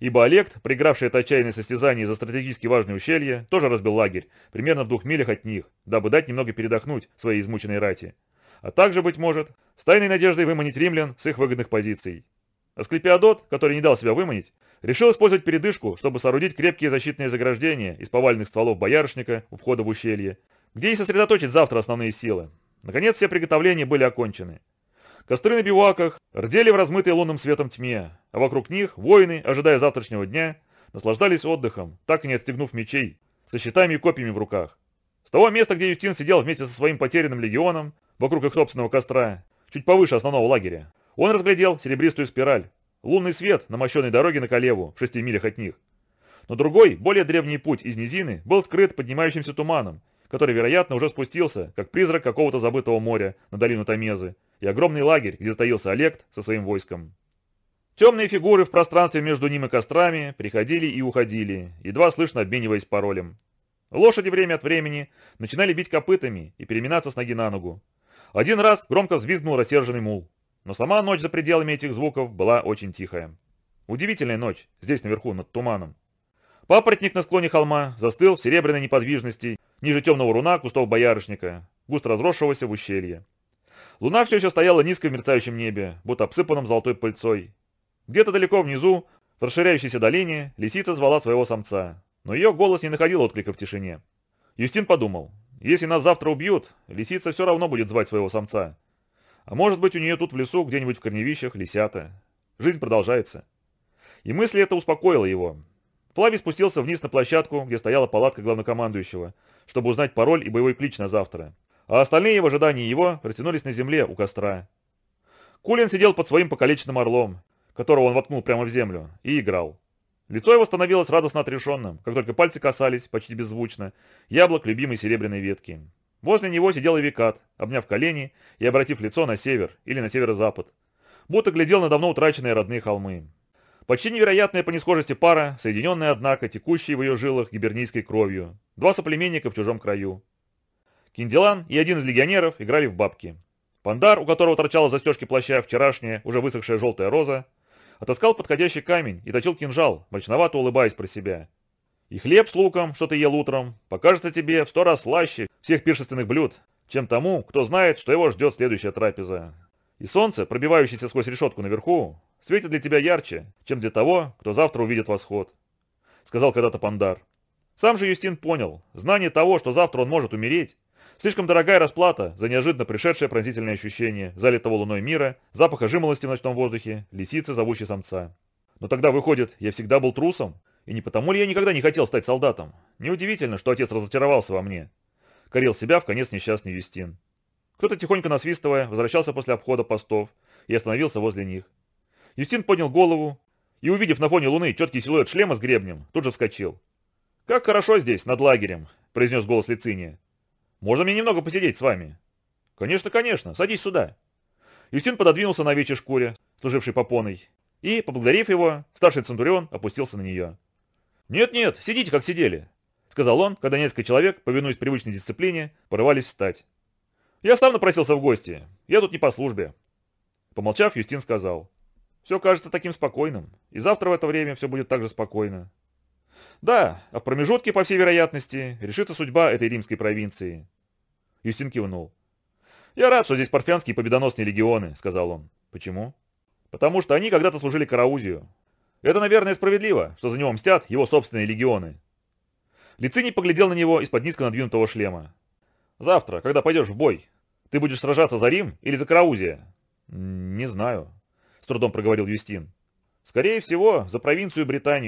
Ибо Олег, проигравший это отчаянное состязание за стратегически важное ущелье, тоже разбил лагерь, примерно в двух милях от них, дабы дать немного передохнуть своей измученной рати. А также, быть может, с тайной надеждой выманить римлян с их выгодных позиций. Асклепиадот, который не дал себя выманить, решил использовать передышку, чтобы соорудить крепкие защитные заграждения из поваленных стволов боярышника у входа в ущелье, где и сосредоточить завтра основные силы. Наконец все приготовления были окончены. Костры на биваках рдели в размытой лунным светом тьме, а вокруг них воины, ожидая завтрашнего дня, наслаждались отдыхом, так и не отстегнув мечей, со щитами и копьями в руках. С того места, где Юстин сидел вместе со своим потерянным легионом, вокруг их собственного костра, чуть повыше основного лагеря, он разглядел серебристую спираль, лунный свет на мощенной дороге на Калеву в шести милях от них. Но другой, более древний путь из низины был скрыт поднимающимся туманом, который, вероятно, уже спустился, как призрак какого-то забытого моря на долину Тамезы, и огромный лагерь, где стоялся Олег со своим войском. Темные фигуры в пространстве между ним и кострами приходили и уходили, едва слышно обмениваясь паролем. Лошади время от времени начинали бить копытами и переминаться с ноги на ногу. Один раз громко взвизгнул рассерженный мул. Но сама ночь за пределами этих звуков была очень тихая. Удивительная ночь, здесь наверху, над туманом. Папоротник на склоне холма застыл в серебряной неподвижности ниже темного руна кустов боярышника, густо разросшегося в ущелье. Луна все еще стояла низко в мерцающем небе, будто обсыпанном золотой пыльцой. Где-то далеко внизу, в расширяющейся долине, лисица звала своего самца, но ее голос не находил отклика в тишине. Юстин подумал, если нас завтра убьют, лисица все равно будет звать своего самца. А может быть у нее тут в лесу, где-нибудь в корневищах, лисята. Жизнь продолжается. И мысль эта успокоила его. Флавий спустился вниз на площадку, где стояла палатка главнокомандующего, чтобы узнать пароль и боевой клич на завтра. А остальные в ожидании его растянулись на земле у костра. Кулин сидел под своим покалеченным орлом, которого он воткнул прямо в землю, и играл. Лицо его становилось радостно отрешенным, как только пальцы касались, почти беззвучно, яблок любимой серебряной ветки. Возле него сидел и Викат, обняв колени и обратив лицо на север или на северо-запад, будто глядел на давно утраченные родные холмы. Почти невероятная по несхожести пара, соединенная, однако, текущей в ее жилах гибернийской кровью. Два соплеменника в чужом краю. Кинделан и один из легионеров играли в бабки. Пандар, у которого торчала в застежке плаща вчерашняя, уже высохшая желтая роза, отыскал подходящий камень и точил кинжал, мрачновато улыбаясь про себя. И хлеб с луком, что ты ел утром, покажется тебе в сто раз слаще всех пиршественных блюд, чем тому, кто знает, что его ждет следующая трапеза. И солнце, пробивающееся сквозь решетку наверху, светит для тебя ярче, чем для того, кто завтра увидит восход», — сказал когда-то Пандар. Сам же Юстин понял, знание того, что завтра он может умереть, слишком дорогая расплата за неожиданно пришедшее пронзительное ощущение залитого луной мира, запаха жимолости в ночном воздухе, лисицы, зовущей самца. Но тогда выходит, я всегда был трусом, и не потому ли я никогда не хотел стать солдатом? Неудивительно, что отец разочаровался во мне. Корил себя в конец несчастный Юстин. Кто-то тихонько насвистывая возвращался после обхода постов и остановился возле них. Юстин поднял голову и, увидев на фоне луны четкий силуэт шлема с гребнем, тут же вскочил. «Как хорошо здесь, над лагерем», — произнес голос Лициния. «Можно мне немного посидеть с вами?» «Конечно, конечно, садись сюда». Юстин пододвинулся на овечьей шкуре, служившей попоной, и, поблагодарив его, старший Центурион опустился на нее. «Нет-нет, сидите, как сидели», — сказал он, когда несколько человек, повинуясь привычной дисциплине, порывались встать. «Я сам напросился в гости. Я тут не по службе». Помолчав, Юстин сказал. «Все кажется таким спокойным, и завтра в это время все будет так же спокойно. Да, а в промежутке, по всей вероятности, решится судьба этой римской провинции». Юстин кивнул. «Я рад, что здесь парфянские победоносные легионы», — сказал он. «Почему?» «Потому что они когда-то служили Караузию. Это, наверное, справедливо, что за него мстят его собственные легионы». Лициний поглядел на него из-под низко надвинутого шлема. «Завтра, когда пойдешь в бой, ты будешь сражаться за Рим или за Караузия?» «Не знаю», — с трудом проговорил Юстин. «Скорее всего, за провинцию Британию.